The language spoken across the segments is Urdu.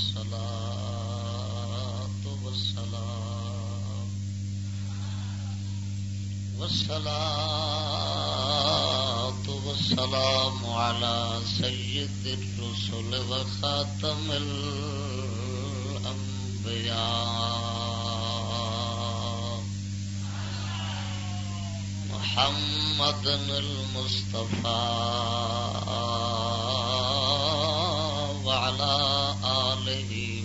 والصلاة والسلام. والصلاة والسلام على سيد الرسل وخاتم الأنبياء. محمد المصطفى. وعلى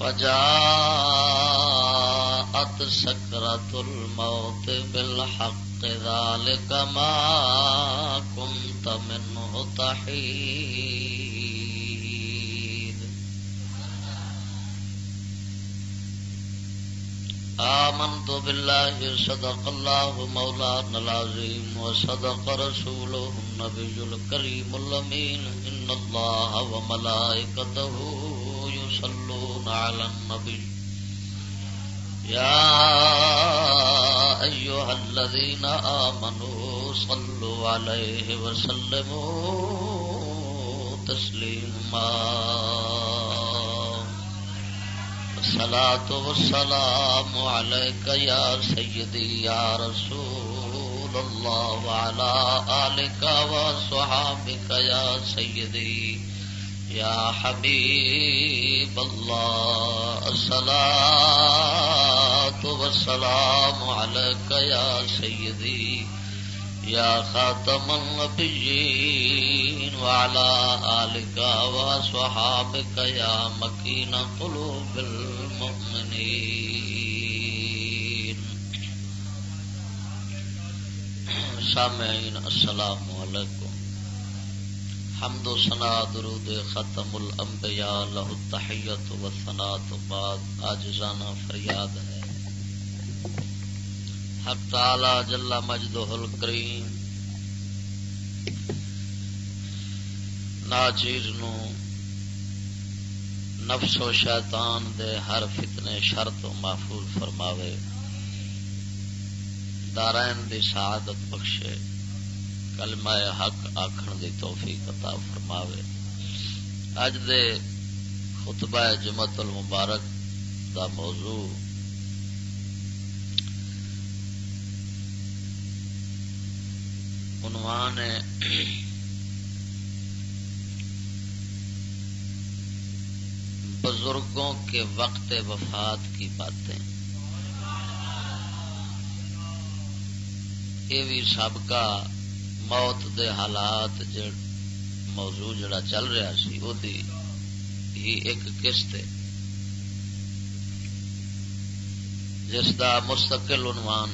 وجاءت سكرة الموت بالحق، ذلك ما كنت منه تحيد. آمنت بالله، صدق الله مولانا العظيم، وصدق رسوله النبي الكريم الأمين. إن الله وملائكته يصلون على النبي يا أيها الذين آمنوا صلوا عليه وسلموا تسليما. الصلاة والسلام عليك يا سيدي يا رسول الله وعلى آلك وصحابك يا سيدي يا حبيب الله، الصلاة والسلام عليك يا سيدي، يا خاتم النبيين، وعلى آلك وصحابك يا مكين قلوب المؤمنين. سامعين، السلام عليكم. حمد و سنا درود ختم الانبیاء لہ التحیت و ثنا تو بعد آجزانہ فریاد ہے۔ حق تعالی جل مجدہ الکریم ناچیر نو نفس و شیطان دے ہر فتنے شر تو محفوظ فرماوے۔ دارائن دی سعادت بخشے۔ کلمہ حق آخر دی توفیق عطا فرماوے۔ اج دے خطبہ جمعت المبارک دا موضوع عنوان ہے بزرگوں کے وقت وفات کی باتیں۔ یہ بھی سابقہ موت دے حالات جڑ موضوع جڑا چل رہا سی وہ ہی ایک قسط ہے۔ جس دا مستقل عنوان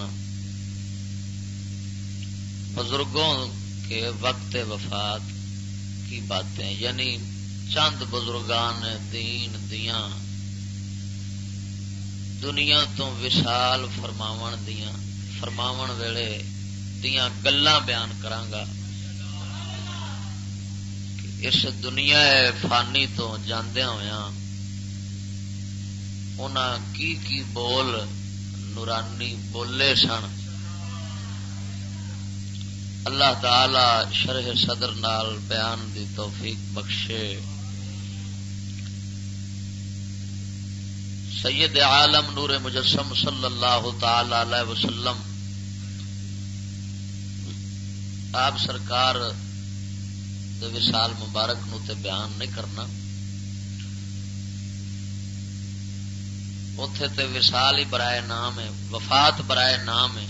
بزرگوں کے وقت وفات کی باتیں یعنی چند بزرگان دین دیاں، دنیا تو وشال فرماون دیاں، فرماون ویلے دیاں گلاں بیان کرانگا اس دنیا فانی تو جاندیا ہوا انہاں کی کی بول نورانی بولے سن۔ اللہ تعالی شرح صدر نال بیان دی توفیق بخشے۔ سید عالم نور مجسم صلی اللہ تعالی علیہ وسلم آپ سرکار دے وصال مبارک نو تے بیان نہیں کرنا۔ اتے تے وصال ہی برائے نام ہے، وفات برائے نام ہے۔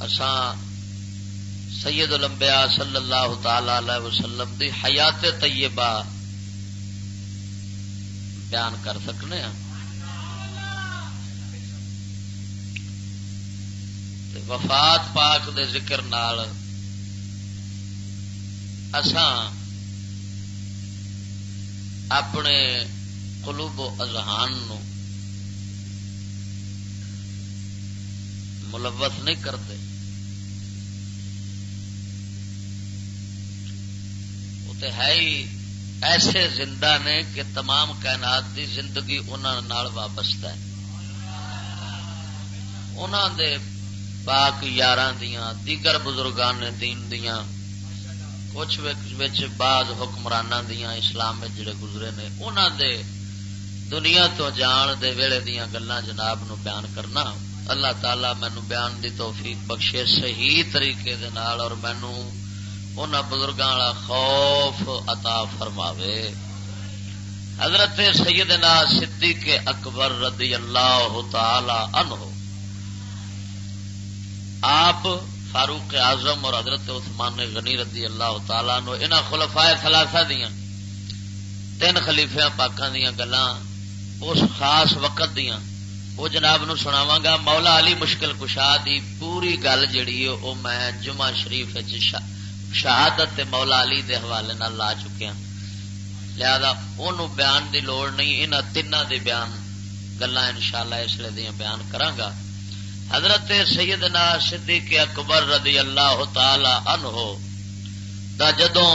اساں سید الانبیاء صلی اللہ تعالی علیہ وسلم دی حیات طیبہ بیان کر سکنے ہیں وفات پاک دے ذکر نال اساں اپنے قلوب و اذہان نو ملوث نہیں کرتے وہ تو ہے ہی ایسے زندہ نے کہ تمام کائنات دی زندگی انہوں وابستہ ہے۔ انہوں دے پاک یار دیا دیگر بزرگان نے دین دیا کچھ بعض حکمران دیا اسلام جڑے گزرے نے انہوں دے دنیا تو جان دے ویلے دیا گلا جناب نو بیان کرنا۔ اللہ تعالی مینو بیان دی توفیق بخشے صحیح طریقے دے نال اور مینو ان بزرگاں والا خوف عطا فرماوے۔ حضرت سیدنا صدیق اکبر رضی اللہ تعالی عنہ آپ فاروق اعظم اور حضرت عثمان غنی رضی اللہ تعالی نو ان خلفائے ثلاثہ دیا تین خلیفیا پاکوں دیا گلا اس خاص وقت دیا وہ جناب نو سناوا گا، مولا علی مشکل کشا دی پوری گل جیڑی ہے، وہ میں جمعہ شریف شہادت مولا علی دے حوالے نال لا چکیا ہاں۔ لہذا ان بیان دی لوڑ نہیں ان تین دے بیان گلا ان شاء اللہ اس لیے بیان کرانگا حضرت سیدنا صدیق اکبر رضی اللہ تعالی عنہ دا جدوں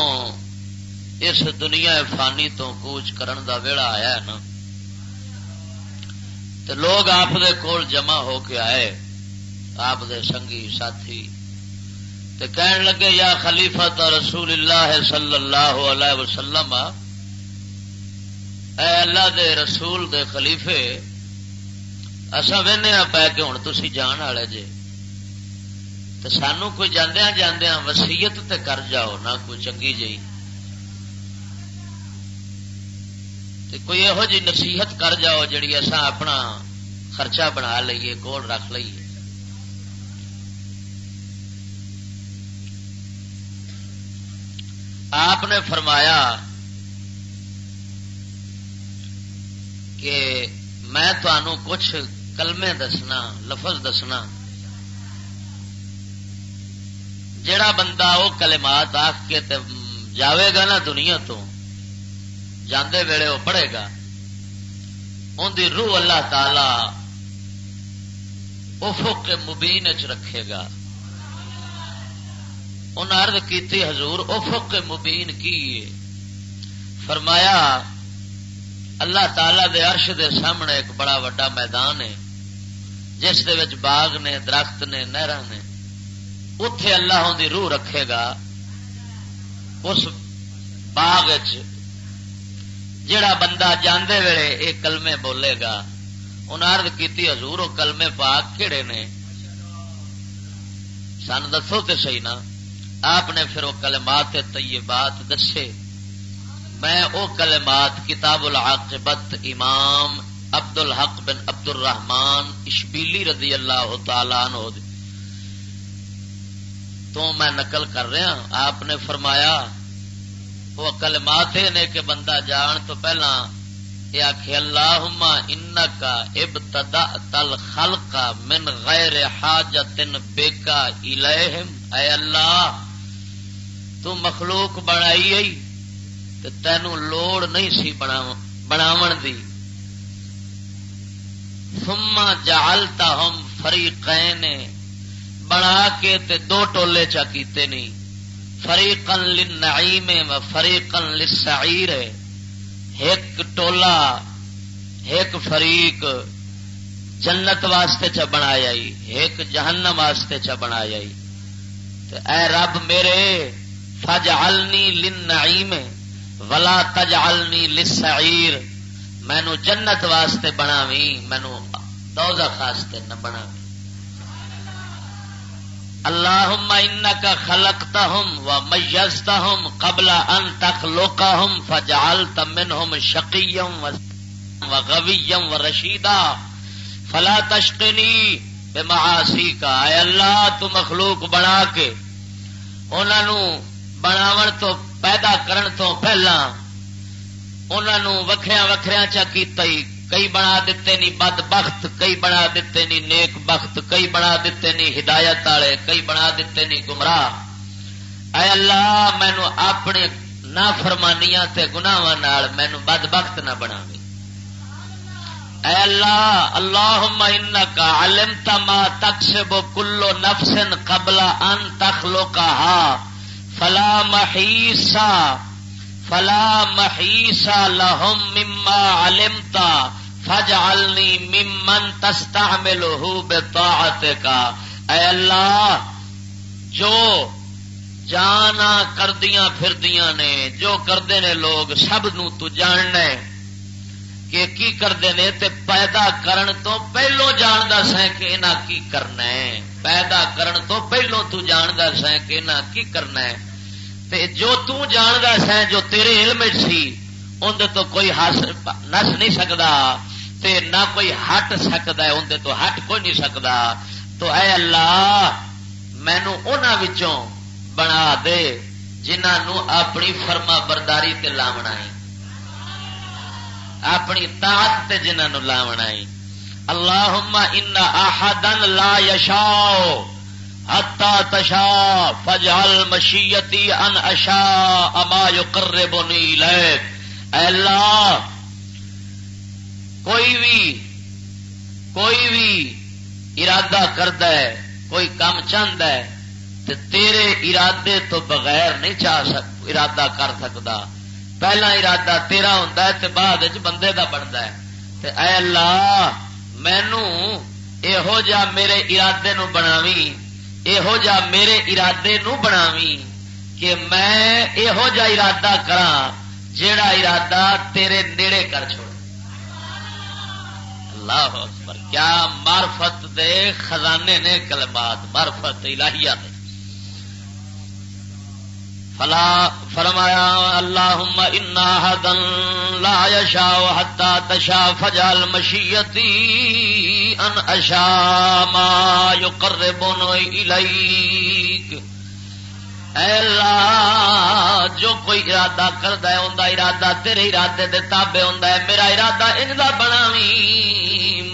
اس دنیا فانی تو کوچ کرن دا ویڑا آیا ہے نا تو لوگ آپ دے کول جمع ہو کے آئے، آپ دے سنگی ساتھی تو کہن لگے، یا خلیفہ رسول اللہ صلی اللہ علیہ وسلم، اے اللہ دے رسول دے خلیفے اصا وہنے پی کے ہوں تھی جان والے جے تو سانو کوئی جاندیا جاندیا وسیعت تے کر جاؤ نہ کوئی چنگی جی کوئی یہو جی نصیحت کر جاؤ جڑی اصا اپنا خرچہ بنا لیے کول رکھ لیے آپ نے فرمایا کہ میں تنوع کچھ کلمے دسنا، لفظ دسنا۔ جڑا بندہ وہ کلمات آخ کے جاوے گا نا دنیا تو، جاندے ویلے وہ پڑھے گا۔ ان دی روح اللہ تعالی افق مبین چ رکھے گا۔ ان ارد کی حضور، افق مبین کی فرمایا، اللہ تعالی دے عرش دے سامنے ایک بڑا وڈا میدان ہے۔ جس دے وچ باغ نے، درخت نے نہر نے اتے اللہ دی روح رکھے گا، اس باغ جڑا بندہ جاندے ویلے یہ کلمے بولے گا ان ارد کی حضور وہ کلمے پاک کہڑے نے؟ سن دسو تو سی نا؟ آپ نے پھر وہ کلمات طیبات دسے۔ میں او کلمات کتاب العاقبت امام عبد الحق بن عبد الرحمان اشبیلی رضی اللہ تعالی عنہ تو میں نقل کر رہا آپ نے فرمایا، وہ کلمات نے کہ بندہ جان تو پہلا یہ آخ اللہ ان کا ابتدا تل خل کا من غیر حاجت بیکا الہم اے اللہ، تو مخلوق بنائی تینو لوڑ نہیں سی بناو دی۔ سما جالتا ہم فری بنا کے تے دو ٹولے چا کیتے نہیں فریقن للنعیم و فریقن للسعیر. ایک ٹولا، ایک فریق جنت واسطے چ بنایا ایک جہنم واسطے چ بنایا اے رب میرے فجعلنی للنعیم ولا تجعلنی للسعیر. مینو جنت واسطے بناوی مینو دوزخ واسطے نہ بناوی اللہ کا انکا خلقتہم و میزتا میزتہم قبل ان تخلقہم فجعلت منہم شقیم و غویم و رشیدہ۔ فلا تشقنی بے معاسی کا اے اللہ، تو مخلوق بنا کے انہوں بناون تو، پیدا کرن تو پہلا انہوں وکھریا وکھریا چا کیتا ہی کئی بنا دیتے نی بد بخت، کئی بنا دیتے نی نیک بخت، کئی بنا دیتے نی ہدایت والے، کئی بنا دیتے نی گمراہ۔ اے اللہ، مینو اپنے نہ فرمانیاں گناواں مینو بد بخت نہ بنا اے اللہ، اللہم انکا علمتا ما تکسب کلو نفس قبل ان تخلقها فلا محیسا فلا محیسا لهم مما علمتا۔ فجعلنی ممن تستعملہ بطاعتکا اے اللہ، جو جانا کردیاں پھردیاں نے، جو کردے نے لوگ، سب نو تو جاننا ہے کہ کی کرتے ہیں تے پیدا کرن تو پہلو جاندا سیں کہ انہاں کی کرنا ہے۔ پیدا کرن تو پہلو تو جاندا سیں کہ انہاں کی کرنا ہے۔ تے جو تو جاندا سیں جو تیرے علم سی اندر تو کوئی ہس نس نہیں سکتا تے نہ کوئی ہٹ سکتا ہے اندر تو ہٹ کوئی نہیں سکتا۔ تو اے اللہ مینو انہوں بنا دے جنہوں اپنی فرما برداری تے لاونا ہے۔ اپنی تاط جنہوں لاونا اللہ ان احدن لا یشاؤ ہتا تشا فجل مشیتی ان اشا اما یو کر بونی اللہ کوئی بھی کوئی بھی ارادہ کرد کوئی کام چاہتا ہے تو تیرے ارادے تو بغیر نہیں چاہ سک، ارادہ کر سکتا۔ پہلا ارادہ تیرا ہوں تو بعد بندے کا بنتا ہے۔ اے اللہ مینو یہو جا میرے ارادے نو بناوی یہو جا میرے ارادے نو بناوی کہ میں یہو جا ارادہ کرا جیڑا ارادہ تیرے نیڑے کر چھوڑ اللہ اکبر، کیا مارفت دے خزانے نے کلمات مارفت الہیہ دے۔ فلا، فرمایا اللہ حدن لا یشا حتا تشا فجال مشیتی ان اشا ما یقربون الیک۔ اے اللہ، جو کوئی ارادہ کرتا ہے ان ارادہ تیرے ارادے دے تابے ہوں میرا ارادہ ان کا بنا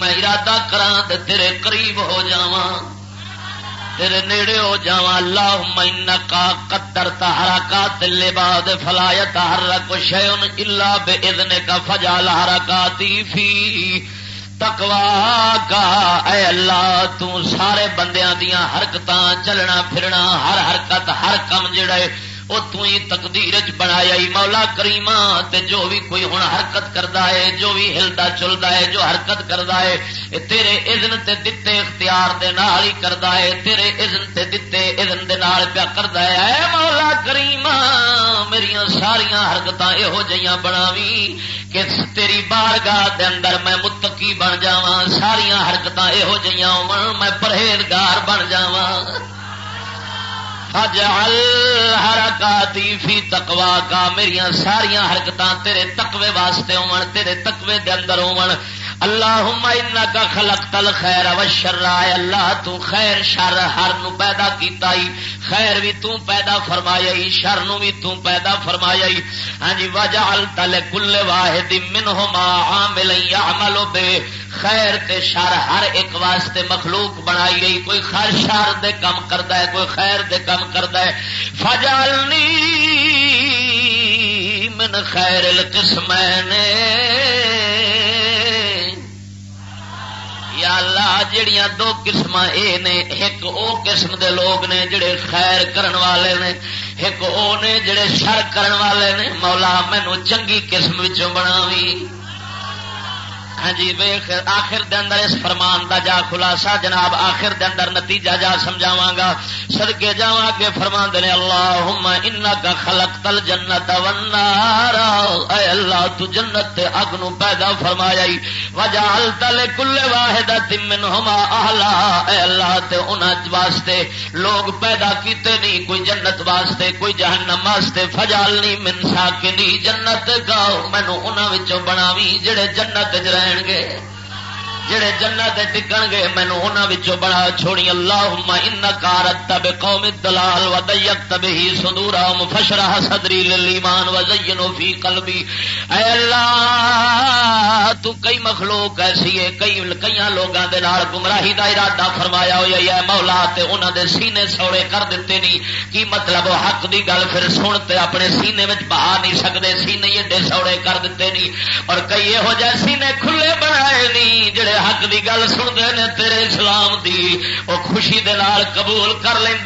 میں ارادہ کرا تیرے قریب ہو جاواں، تیرے نیڑے ہو جا اللہ مینا کا قدر تہرا کا تلے باد فلایت ہر کو شیون اللہ بے ادنے کا فجال ہرا کا فی تکوا کا، اے اللہ، تو سارے بندیاں دیاں حرکت چلنا پھرنا، ہر حرکت، ہر کم جڑے وہ تھی تقدیر بنایا مولا کریما تے جو بھی کوئی ہوں حرکت کرتا ہے، جو بھی ہلتا چلتا ہے، جو حرکت کرتا ہے تیرے اذن تے دتے اختیار دے نال ہی کرتا ہے، تیرے اذن تے دتے اذن دے نال پیا کرتا ہے۔ اے مولا کریما میری ساریا حرکت یہو جہاں بناوی کہ تیری بارگاہ دے اندر میں متقی بن جا ساریا حرکت یہو جہاں میں پرہیزگار بن جا اجعل حرکاتی فی تقوا کا میری ساریا حرکت تیرے تقوی واسطے ہون، تیرے تقوی دے اندر ہون۔ اللہ کا خلق تل خیر و شر اللہ تو خیر، شر ہر نو پیدا کیتا ہی خیر بھی تو پیدا فرمایا ہی شر نو بھی تو پیدا فرمایا ہی ہاں جی وجہ تل کل واحد منہما عامل یعمل بے۔ خیر تے شر ہر ایک واسطے مخلوق بنائی گئی کوئی خیر شر دے کم کرتا ہے، کوئی خیر دے کم کرتا ہے۔ فجالنی من خیر القسمین۔ یا اللہ جڑیاں دو قسم اے نے، ایک او قسم دے لوگ نے جڑے خیر کرن والے نے، ایک او نے جڑے شر کرن والے نے۔ مولا مینو چنگی قسم بناوی۔ ہاں جی آخر دے اندر اس فرمان دا جا خلاصہ، جناب، آخر دے اندر نتیجہ جا سمجھاوا گا سدکے جا کے فرما دے اللہ ان کا خلق تل جنت اے اللہ، تو جنت تے اگ نو پیدا فرمایا وجہ تل کل واحد تمن اہلا۔ اے اللہ، تے انہاں واسطے لوگ پیدا کیتے نہیں، کوئی جنت واسطے، کوئی جہنم واسطے۔ فجال نہیں من ساکنی جنت، گاؤ مینو انہوں بناوی، جڑے جنت چ رہن۔ گے جڑے جنت ٹکن گے مینو انہوں بڑا چھوڑی۔ اللہ ان کارت تب قوم دلال و دیت تب ہی سندورا مفشرا صدری للیمان و زینو فی قلبی۔ اے اللہ، تو کئی مخلوق ایسی ہے کئی کئی لوگوں کے گمراہی کا ارادہ فرمایا ہوا ہے۔ مولا، تے انہوں دے سینے سوڑے کر دیتے نہیں۔ کی مطلب حق دی گل پھر سنتے اپنے سینے میں بہا نہیں سکتے سینے ایڈے سوڑے کر دیتے نہیں۔ اور کئی یہو جہ سینے کھلے بنائے نہیں، جڑے حق دی گل سنتے ہیں تیرے اسلام دی، وہ خوشی دے قبول کر لیں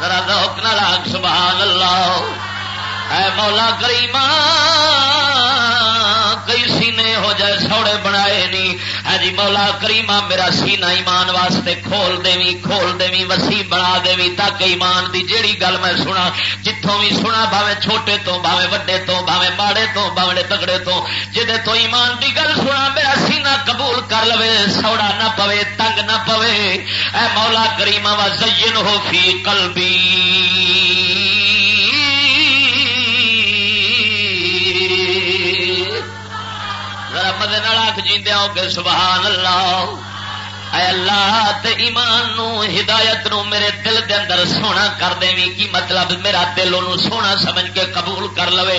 ذرا دوک نہ سبحان اللہ اے مولا کریم، کئی سینے ہو جائے، سوڑے بنا جی مولا کریما میرا سینہ ایمان واسطے کھول دیوی کھول دیوی وسیع بنا دیوی تاکہ ایمان دی جیڑی گل میں سنا جتوں بھی سنا بھاوے چھوٹے تو بھاوے وڈے تو بھاوے ماڑے تو بھاوے تگڑے تو جہے تو ایمان دی گل سنا، میرا سینہ قبول کر لو سوڑا نہ پوے، تنگ نہ پوے۔ اے مولا کریما وا زین ہو فی قلبی۔ مدد آخ جیندیا ہو کے سبحان اللہ۔ اے اللہ تے ایمان نو، ہدایت نو میرے دل دے اندر سونا کر دے کی مطلب میرا دل انہوں سونا سمجھ کے قبول کر لوے۔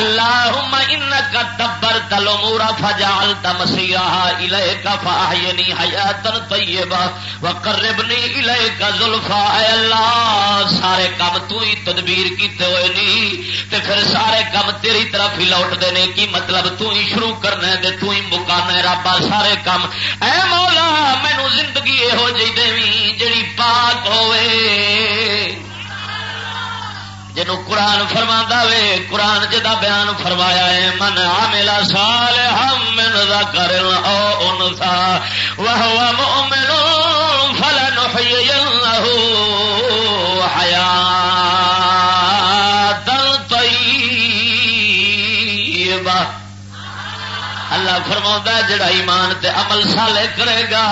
اللہم انکا دبر دبرت الامور فجعلت مسیرها الیکا فاحینی حیاتا طیبا وقربنی الیکا ظلفا اے اللہ، سارے کام تو ہی تدبیر کیتے ہوئے نہیں تے پھر سارے کام تیری طرف ہی لوٹ دینے کی مطلب تو ہی شروع کرنے دے تو ہی مکانا رابا، سارے کام اے مولا، میں مینو زندگی یہو جی دیں جی پاک ہوے جنو قرآن فرما وے، قرآن جدا بیان فرمایا ہے، من آ میلا سال ہم من کر او سا وہ مومن فرما جڑا ایمان تے عمل سالے کرے گا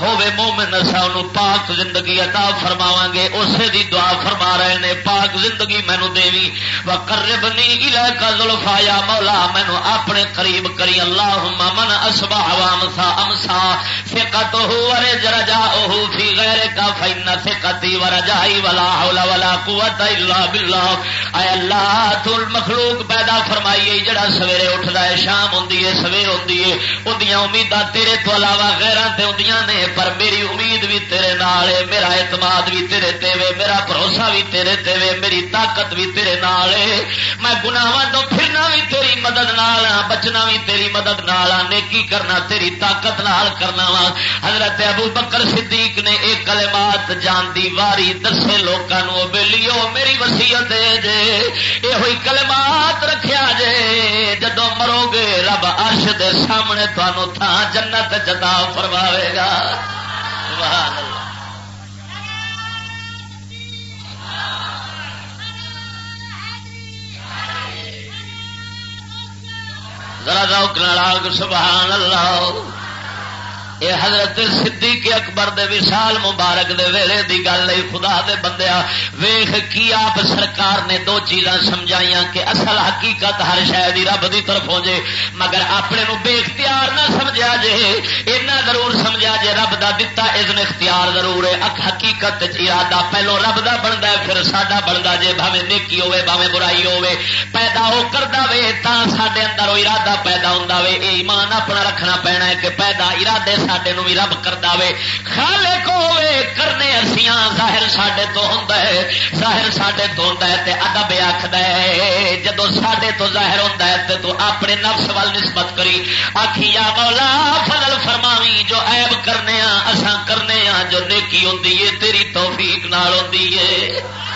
ہوے مومن اصا ان پاک زندگی عطا فرماوا گے اسے دی دعا فرما رہے نے، پاک زندگی مینو دیوی و کرب نی کا زلفایا مولا مینو اپنے قریب کری۔ اللہ من اسبا عوام سا امسا فکت ہو ارے جرجا اوہ فی غیر کا فین فکتی و رجائی ولا حول ولا قوت الا باللہ اے اللہ، تو مخلوق پیدا فرمائی جڑا سویرے اٹھدا ہے، شام ہوندی ہے، سویر ہوتی ہے اندیاں امیداں تیرے تو علاوہ غیراں تے اندیاں نے پر میری امید بھی تیرے نال ہے، میرا اعتماد بھی تیرے تے وے، میرا بھروسہ بھی تیرے تے وے، میری طاقت بھی تیرے نال ہے۔ میں گناواں تو پھرنا بھی تیری مدد نال بچنا بھی تیری مدد نال نیکی کرنا تیری طاقت نال کرنا وا حضرت ابو بکر صدیق نے ایک کلمات جان دی واری دسے لوکاں نو بیلیو میری وصیت دے جے۔ اے ہوئی کلمات رکھیا جے، جدوں مرو گے رب عرش دے سامنے تمہوں تھان جنت جدا فرماوے گا۔ ذرا روک نال سبحان اللہ۔ یہ حضرت صدیق اکبر دے وصال مبارک دے ویلے دی گل نہیں، خدا دے بندیا ویخ کی آپ سرکار نے دو چیزاں سمجھائیاں کہ اصل حقیقت ہر شاید رب دی طرف ہو جے، مگر اپنے نو بے اختیار نہ سمجھا جے اینا ضرور سمجھا جے رب دا دتا اذن اختیار ضرور ہے۔ اک حقیقت ارادہ پہلو رب دا بنتا ہے، پھر ساڈا بنتا جے بھاوے نیکی ہوے بھاوے برائی ہوے پیدا ہو کردا وے، تا ساڈے اندر ارادہ پیدا ہوندا وے۔ اے ایمان اپنا رکھنا پینا ہے کہ پیدا ارادے سڈے بھی رب کر دے خالے کو کرنے ارسیاں ظاہر سڈے تو ہوں ظاہر سڈے تو ہوں ادب آخد جدو سڈے تو ظاہر ہوں تو اپنے نفس وال نسبت کری آخی یا مولا فضل فرماوی جو عیب کرنے اساں کرنے جو نیکی ہوں تیری توفیق نال ہوں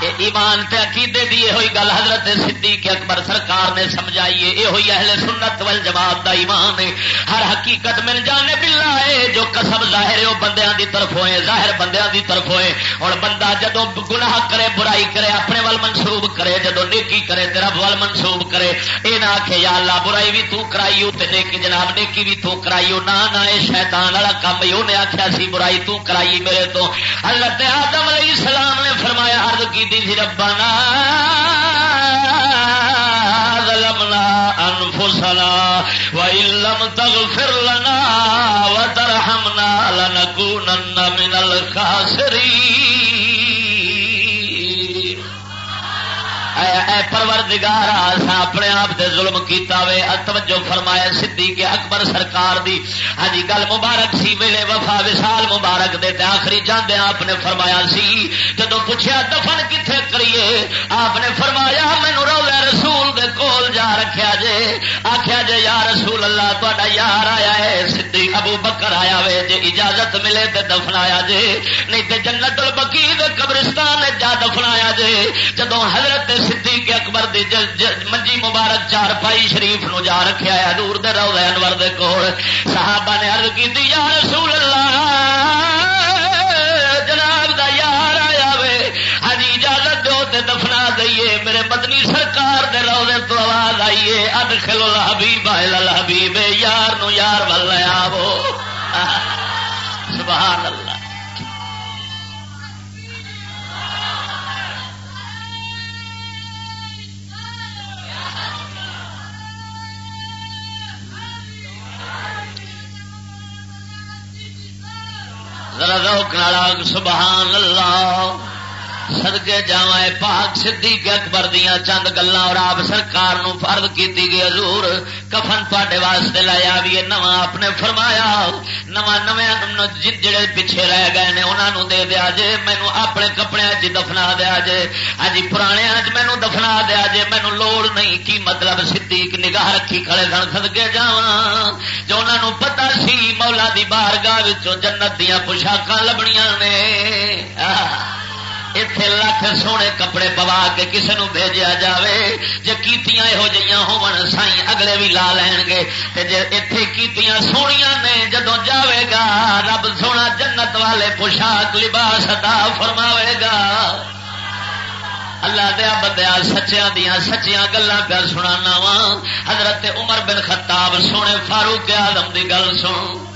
ایمان تے عقیدے دی یہ ہوئی گل حضرت صدیق اکبر سرکار نے سمجھائیے یہ ہوئی اہل سنت وال جماعت دا ایمان ہے۔ ہر حقیقت مل جانے بلا ہے۔ جو قسم ظاہر ہے، وہ بندیاں دی طرف ہوئے ظاہر بندیاں دی طرف ہوئے اور بندہ جدو گناہ کرے، برائی کرے، اپنے وال منسوب کرے جدو نیکی کرے، تے رب وال منسوب کرے، اے نہ آخے یا اللہ، برائی بھی تو کرائی ہو تے نیکی جناب، نیکی بھی تو کرائی ہو نہ نہ، اے شیطان والا کام ہی انہیں آخیا سی، برائی تو کرائی میرے تو۔ حضرت آدم علیہ السلام نے فرمایا، عرض کی دی ربنا ظلمنا انفسنا وان لم تغفر لنا وترحمنا لنكونن من الخاسرين اے اے پروردگار اپنے آپ دے ظلم کیتا وے توجہ فرمایا سدھی کے اکبر سرکار دی۔ ہاں جی، گل مبارک سی، ویلے وفا وسال مبارک دے تے آخری جاندے آپ نے فرمایا سی۔ جدو پوچھا دفن کتنے کریے، آپ نے فرمایا مینو رو رسول دے کول جا رکھیا جے۔ آخیا جے، یا رسول اللہ تا یار آیا ہے سدھی ابو بکر آیا وے، جے اجازت ملے تے دفنایا جے۔ نہیں تے جنت البکی قبرستان جا دفنایا جے۔ جدو حضرت سدھی کے اکبر دی منجی مبارک چار پائی شریف نو جا رکھا ہے دور دے رو انور دے کول۔ صحابہ نے عرض کی یا رسول اللہ، جناب دا یار آیا وے ہاں اجازت دو تے دفنا دئیے، میرے مدنی سرکار دے روزے تو آواز آئیے۔ اد کھلو حبیب حبیب یار نو یار ول آو سبحان اللہ۔ ذرا روک نالا سبحان اللہ۔ سدکے جا پاک سدھی کے اکبر دیا چند گلا اور آپ سرکار نو فرد کی گئی حضور کفن تے واسطے لایا بھی نواں اپنے فرمایا نواں نو جڑے پیچھے رہ گئے نے انہوں دے دیا جے مینو اپنے کپڑے چ دفنا دیا جے ہاں جی پرانے مینو دفنا دیا جے مینو لوڑ نہیں کی مطلب سدھی نگاہ رکھی کھڑے سن سدکے جا جو انہوں پتا سی مولا دی بارگاہ جنت دیا پوشاک لبنیاں نے اتے لکھ سونے کپڑے پوا کے کسی نو بھیجا جائے جی کیتیاں یہو جہاں ہون سائی اگلے بھی لا لین گے جی اتے کیتیاں سونیاں نے جدو جاوے گا رب سونا جنت والے پوشاک لباس ادا فرماوے گا اللہ دیا بندیا سچیا دیا سچیاں گلیں پہ سنا وا حضرت عمر بن خطاب سونے فاروق آدم کی گل سن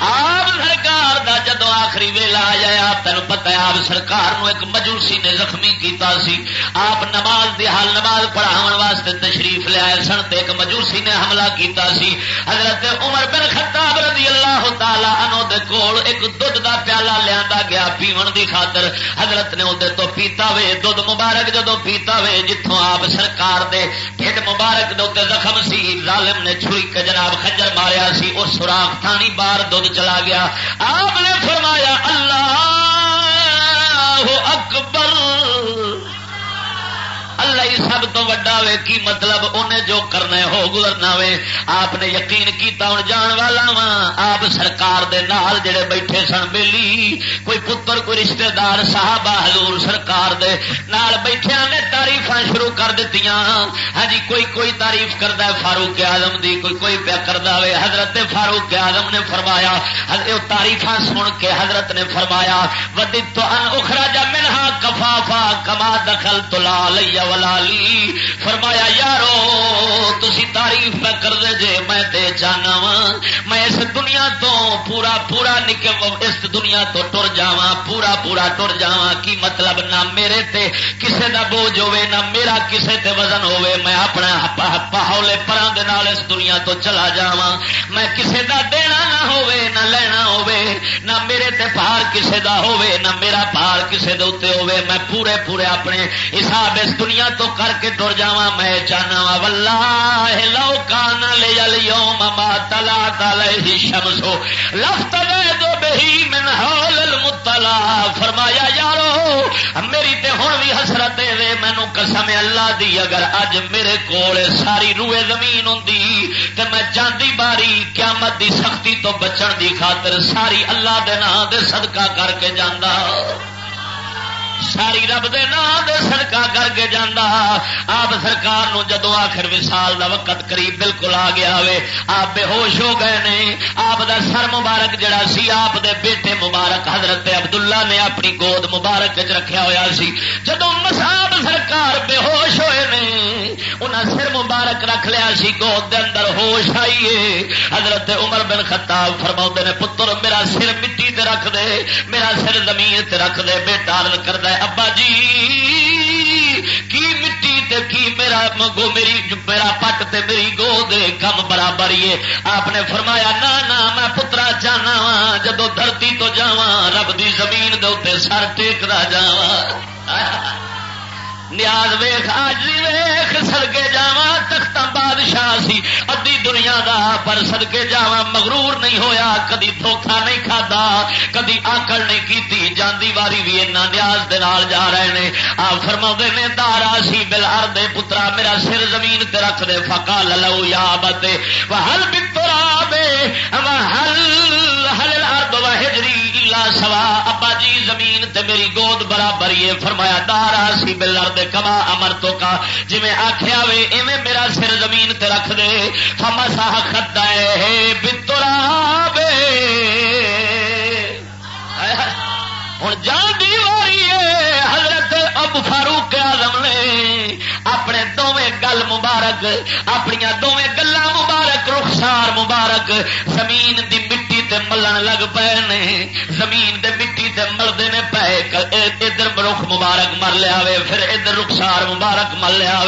آپ سرکار دا جدو آخری ویلا آیا تین پتا آپ سرکار نو ایک مجوسی نے زخمی کیتا سی۔ آپ نماز دی حال نماز پڑھاؤ واسطے تشریف لیا سن تے ایک مجوسی نے حملہ کیتا سی۔ حضرت عمر بن خطاب رضی اللہ تعالی عنہ دے کول ایک دودھ دا پیالہ لیا گیا پیون دی خاطر۔ حضرت نے اندر تو پیتا وے، دودھ مبارک جدو پیتا وے جتوں آپ سرکار دے ڈھڈ مبارک دے زخم سی، ظالم نے چھری جناب خجر ماریا سی اور سوراخ تھانی بار دودھ چلا گیا۔ آپ نے فرمایا اللہ اکبر۔ اللہ ہی سب تو وڈا وے کی مطلب انہیں جو کرنا ہو، گزرنا وے۔ آپ نے یقین کیتا ہوں جان والا وا آپ سرکار دے نال جڑے بیٹھے سن، بیلی، کوئی پتر، کوئی رشتہ دار صاحب حضور سرکار دے نال بیٹھے نے تعریف شروع کر دیتی ہاں جی کوئی کوئی تعریف کرتا ہے فاروق آزم دی، کوئی کوئی پیا کرتا وے۔ حضرت فاروق آزم نے فرمایا تعریف سن کے حضرت نے فرمایا ودی تو ان اخرا جا کفافا کما دخل تو لا لیا ولالی فرمایا، یارو تھی تعریف نہ کر دے جے میں تے جانا وا۔ میں اس دنیا تو پورا پورا نکے اس دنیا تو ٹر جا پورا پورا ٹر جا کی مطلب نہ میرے تے کسے دا بوجھ ہوے نہ میرا کسے تے وزن ہوے میں اپنا پہولے پران دے نال اس دنیا تو چلا جا میں کسے دا دینا نہ ہوے نہ لینا ہوے نہ میرے تے پہاڑ کسے دا ہوے نہ میرا پہاڑ کسے دے اوتے ہوے ہوئے میں پورے پورے اپنے حساب اس دنیا تو کر کے ٹر جا میں چاہنا وا ولہ لو کان لے مما تلا تل ہی شمسو لفت دو بہی من حول المتلا فرمایا، یارو، میری تے ہن بھی حسرت وے مینو قسم اللہ دی، اگر اج میرے کول ساری روئے زمین ہوں تے میں جاندی باری قیامت دی سختی تو بچن دی خاطر ساری اللہ دے نام دے صدقہ کر کے جاندہ ساری رب دے نام دے کر کے جانا آپ سرکار نو جدو آخر وسال دا وقت قریب بالکل آ گیا ہوئے، آپ بے ہوش ہو گئے نے۔ آپ دا سر مبارک جڑا سی، آپ دے بیٹے مبارک حضرت عبداللہ نے اپنی گود مبارک چ رکھا ہوا سی۔ جدو مساب سرکار بے ہوش ہوئے نے انہیں سر مبارک رکھ لیا سی، گود دے اندر ہوش آئیے حضرت عمر بن خطاب فرما نے، پتر میرا سر مٹی تے رکھ دے، میرا سر زمین تے رکھ دے، بیٹا کرد ہے ابا جی کی مٹی تے کی میرا مگو میری میرا پٹ تے میری گو دے کم برابر ہی آپ نے فرمایا نہ نا میں پترا جانا وا جدو دھرتی تو جاواں رب دی زمین دے سر ٹیکتا جاواں نیاز ویخ آجی ویخ سڑکے جا تخت بادشاہ سی۔ ادی دنیا دا پر سڑکے جا مغرور نہیں ہویا، کدی دھوکھا نہیں کھدا کدی آکڑ نہیں کیتی۔ جاندی واری بھی اینا نیاز دے نال جا رہے نے۔ آ فرما نے، دارا سی بل دے پترا، میرا سر زمین تے رکھ دے۔ فکا لو یا بتے ہل بترا بے ہل ہل ارد و ہجری الا سوا ابا جی زمین تے میری گود برابر یہ فرمایا دارا سی بل ارد کما امر تو کا جی آخیا وے ایویں میرا سر زمین تے رکھ دے فما سا خدا ہے بترا بے ہوں جان دی واری حضرت اب فاروق آزم نے اپنے دونیں گل مبارک اپنی دونیں گلا مبارک رخسار مبارک زمین دی مٹی تے ملن لگ پے نے، زمین دے مٹی تے ملتے نے پے ادھر رخ مبارک مر لیا پھر ادھر رخسار مبارک مر لیا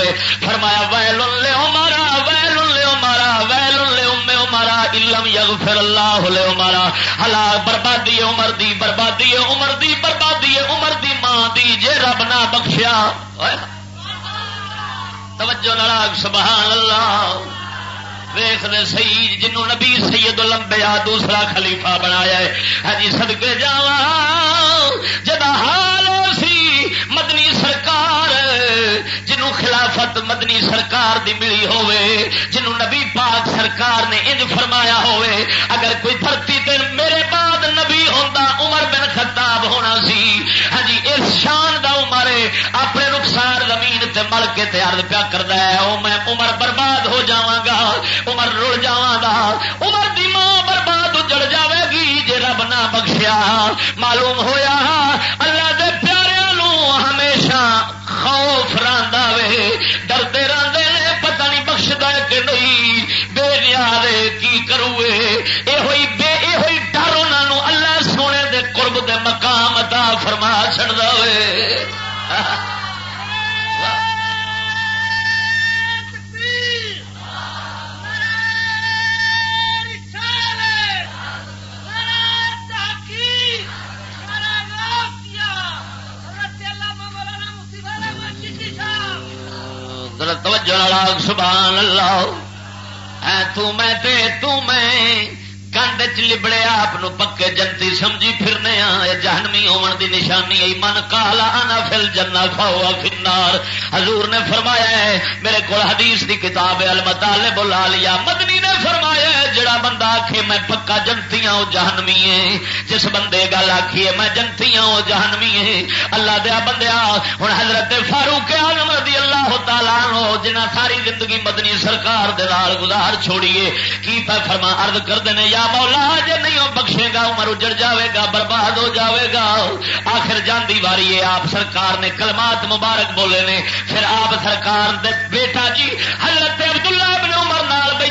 فرمایا ویل لو مارا ویل لو مارا ویل لو مارا علم یغفر اللہ لے مارا ہلا بربادی عمر دی، بربادی عمر دی، بربادی عمر دی ماں دی، جے رب نہ بخشیا۔ توجہ ناراگ سبحان اللہ۔ ویخ نے سی جنوں نبی سید لمبیا دوسرا خلیفہ بنایا ہے۔ ہاں جی سدکے جا جدا حال سی مدنی سرکار جنوں خلافت مدنی سرکار دی ملی ہوئے جنوں نبی پاک سرکار نے انج فرمایا ہوئے اگر کوئی دھرتی تے میرے بعد نبی ہوتا عمر بن خطاب ہونا سی۔ ہاں جی اس شان دا عمر اپنے رخسار زمین تے مل کے تیار پیا کرتا ہے، او میں عمر برباد معلوم ہویا اللہ دے پیاروں ہمیشہ خوف راندا وے، ڈرتے راندے نے پتہ نہیں بخشدا کہ نہیں، بے نیا کی کروے اے ہوئی بے اے ہوئی ڈر انہوں اللہ سونے دے قرب دے مقام عطا فرما چڑ دے توجہ راگ سبحان اللہ۔ اے تو میں تے تو میں کنڈ چ لبڑے آپ پکے جنتی سمجھی پھرنے ہاں یہ جہنمی ہون دی نشانی آئی من کالا انا فل جنا فاؤ فنار حضور نے فرمایا ہے، میرے کو حدیث دی کتاب المطالب العالیہ، مدنی فرمایا ہے، جڑا بندہ آخے میں پکا جنتی ہوں جہنمی ہے۔ جس بندے گل آخیے میں جنتی ہوں جہنمی ہے۔ اللہ دیا بندیا ہوں حضرت فاروق آلم رضی اللہ تعالیٰ ہو جنہ ساری زندگی مدنی سرکار دے گزار چھوڑیے، کی پہ فرما عرض کر دینے یا مولا جی نہیں وہ بخشے گا، عمر اجڑ جاوے گا، برباد ہو جاوے گا۔ آخر جاندی واری ہے آپ سرکار نے کلمات مبارک بولے نے۔ پھر آپ سرکار دے بیٹا جی حضرت عبداللہ بن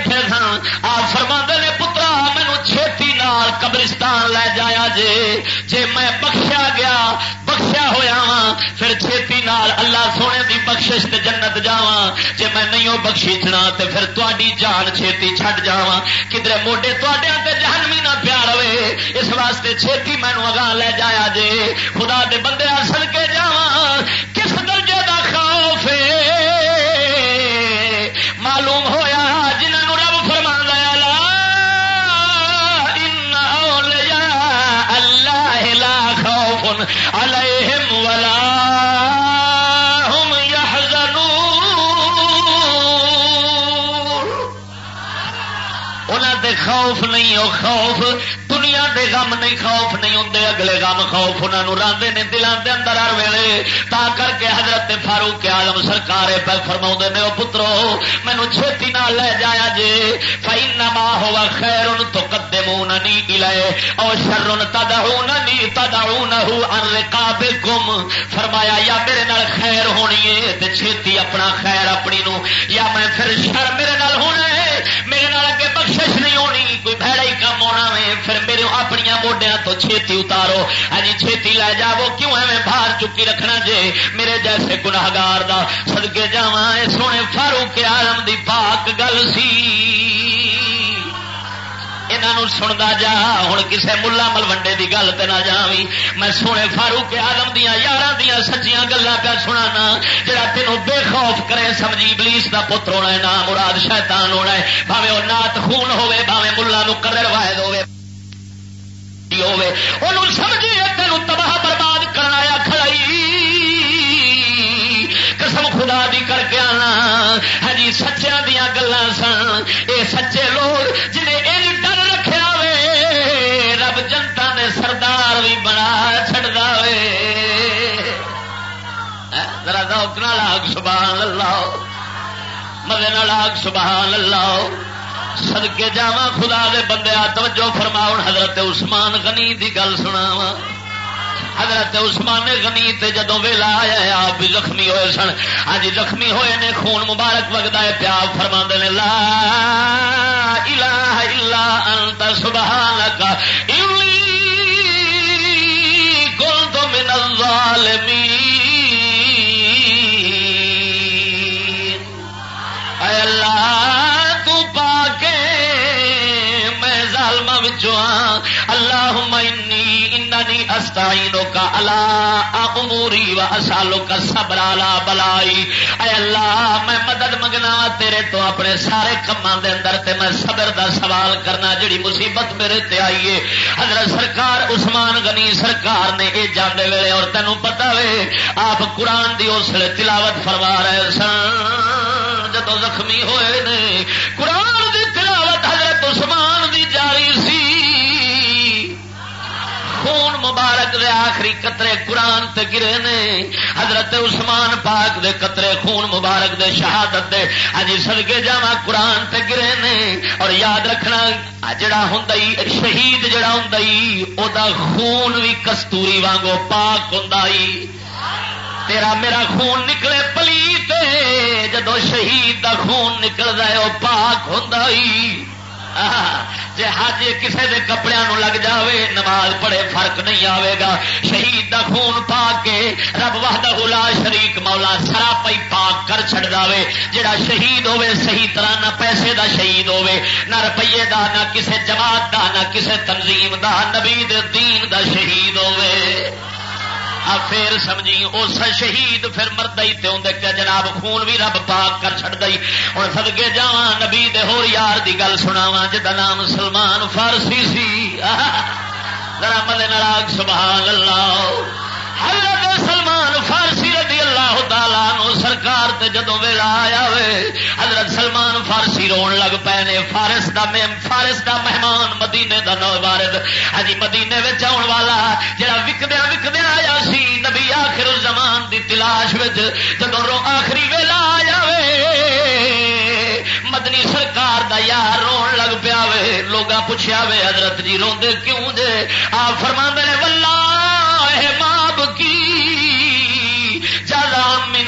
بیٹھے سن۔ آپ فرما نے، پترا، مینو چھیتی نال قبرستان لے جایا جے۔ جے میں بخشیا گیا، بخشیا ہوا وا پھر چھیتی نال اللہ سونے دی بخشش تے جنت جاواں۔ جے میں نہیں وہ بخشیچنا تے پھر تاری جان چھیتی چھڈ جاواں۔ کدھر موڈے تے جہنمی نہ پیار ہوئے۔ اس واسطے چھیتی مینو اگاں لے جایا جے۔ خدا دے بندے سل کے جاواں۔ علیہم ولا دے خوف نہیں او خوف دنیا دے غم نہیں خوف نہیں ہوں اگلے غم خوف انہوں راندے نے دلان دے اندر ہر ویلے۔ تا کر کے حضرت فاروق آلم سرکار پہ فرما نے وہ پترو مینو چھتی نہ لے جایا جے۔ فائی نما ہوا خیر تو کدے منہ نی لے اور شر تداؤ نی تداؤ نہ گم فرمایا، یا میرے نال خیر ہونی ہے چھتی اپنا خیر اپنی نو، یا میں پھر شر میرے نال ہونا ہے۔ کوشش نہیں ہونی، کوئی بھڑا ہی کام ہونا ہے پھر میرے اپنی موڈیا تو چھتی اتارو۔ ہاں جی، چھیتی لے جاو کیوں ایویں باہر چکی رکھنا جے؟ میرے جیسے گناگار کا سدکے جا سونے فاروق آلم دی پاک گل سی۔ سنتا جا ہوں کسے ملا ملوڈے کی گل تو نہ جاوی میں سونے فاروق آدم دیا یار دیا سچیاں گلا پہ سنا جا تینوں بے خوف کرے سمجھی بلیس کا پتر ہونا ہے، نہ مراد شیطان ہونا ہے۔ بھاوے وہ نات خون ہوے بھاوے ملا کرر واحد ہوے سمجھی تین تباہ برباد کرنا کھڑائی قسم خدا دی کر کے آنا۔ ہاں جی سچیا دیا گلا سن۔ یہ سچے لوگ جنہیں ذرا دوکنا لاگ سبحان اللہ۔ مدے لاگ سبحان اللہ۔ سدکے جا خدا دے بندے، توجہ فرماؤ حضرت عثمان غنی دی گل سنا حضرت عثمان غنی تے جدو ویلا آیا آپ بھی زخمی ہوئے سن۔ ہاں جی، زخمی ہوئے نے، خون مبارک وگتا ہے پیا فرما نے، لا الہ الا انت، سبحانک۔ انی کنت من الظالمین۔ ظالمہ بچوں اللہ انی استعینو کا اللہ اموری و اسالو کا صبر الا بلائی۔ اے اللہ، میں مدد منگنا تیرے تو اپنے سارے کماں دے اندر تے میں صبر دا سوال کرنا، جڑی مصیبت میرے تے آئی ہے۔ حضرت سرکار، عثمان غنی سرکار نے اے جاندے ویلے، اور تینوں پتہ وے، آپ قرآن دی اس تلاوت فرما رہے سن۔ جدو زخمی ہوئے نے، قرآن مبارک دے آخری قطرے قرآن تے گرے نے، حضرت عثمان پاک دے قطرے خون مبارک دے شہادت دے۔ ہاں ہجی سدگے جا قرآن تے گرے نے۔ اور یاد رکھنا جڑا ہوں شہید جڑا ہوں دا خون بھی کستوری وانگو پاک ہوں تیرا میرا خون نکلے پلیت جدو شہید دا خون نکل ہے وہ پاک ہوں جی حج کسی کے کپڑے لگ جاوے، نماز پڑھے فرق نہیں آئے گا۔ شہید دا خون پا کے رب وحدہ لا شریک مولا سرا پی پاک کر چڑ دے جڑا شہید ہوے صحیح طرح نہ پیسے دا شہید ہوے نہ روپیے دا، نہ کسے جماعت دا، نہ کسے تنظیم دا، نبی دین دا شہید ہوے پھر سمجھی اس شہید پھر مرد ہی کیا جناب خون بھی رب پاک کر چڑ دئی ہوں سدگے جا نبی دے ہور یار دی گل سناوا جا نام سلمان فارسی سی۔ ذرا مدے ناراگ سبحان اللہ۔ حضرت سلمان فارسی اللہ تعالیٰ نو سرکار تے جدو ویلا آیا وے، حضرت سلمان فارسی رون لگ پے نے، فارس دا فارس دا مہمان، مدینے دا نو بارد ہاں جی مدینے وچ آن والا، جڑا وکدیا وکدیا آیا سی، نبی آخر زمان دی تلاش وچ جدو رو آخری ویلا آیا وے، مدنی سرکار دا یار رون لگ پیا وے۔ لوگا پوچھا وے، حضرت جی روندے کیوں جے آپ فرما نے ولہ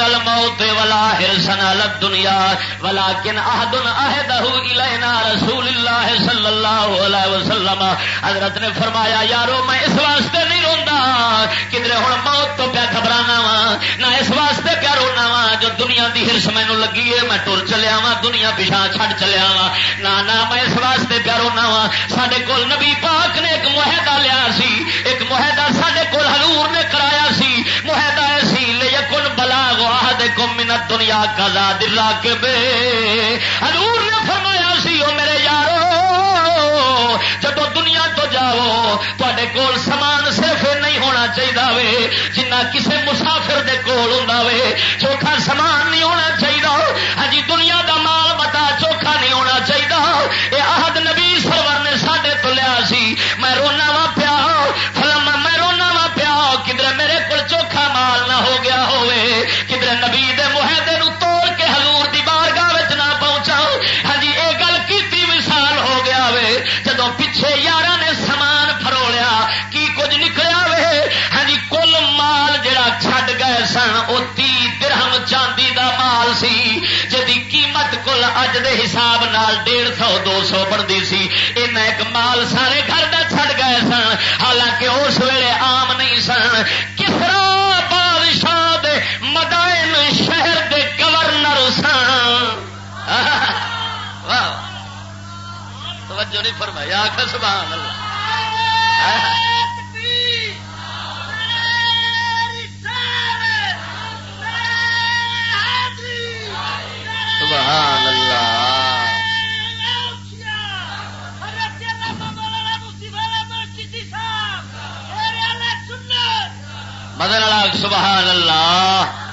جادا من الموت ولا حرسن على الدنيا ولكن احد احده الينا رسول الله صلى الله عليه وسلم۔ حضرت نے فرمایا، یارو، میں اس واسطے نہیں روندا کدھر ہن موت تو پیا گھبرانا وا، نہ اس واسطے پیا رونا وا جو دنیا دی ہرس مینوں لگی ہے، میں ٹر چلیا وا، دنیا پیچھا چھڈ چلیا وا۔ نہ نہ، میں اس واسطے پیا رونا وا۔ ساڈے کول نبی پاک نے ایک معاہدہ لیا سی، ایک معاہدہ ساڈے کول حضور نے کرایا سی۔ دنیا کا دل کے بے۔ حضور نے فرمایا سی، او میرے یارو جب دنیا تو جاؤ تے کول سامان صرف نہیں ہونا چاہیے وے، جنہ کسے مسافر دے کول ہوں وے، چوکھا سامان نہیں ہونا چاہیے ہاں جی، دنیا دا مال متا چوکھا نہیں ہونا چاہیے یہ عہد نبی دے حساب نال ڈیڑھ سو، دو سو بنتی سی۔ ایک مال سارے گھر کا چھڑ گئے سن۔ حالانکہ اس ویلے آم نہیں سن۔ کسرا بادشاہ دے مدائن شہر دے گورنر سن۔ توجہ نہیں فرمایا آخر سبحان اللہ۔ سبحان اللہ۔ مدن سبحان اللہ۔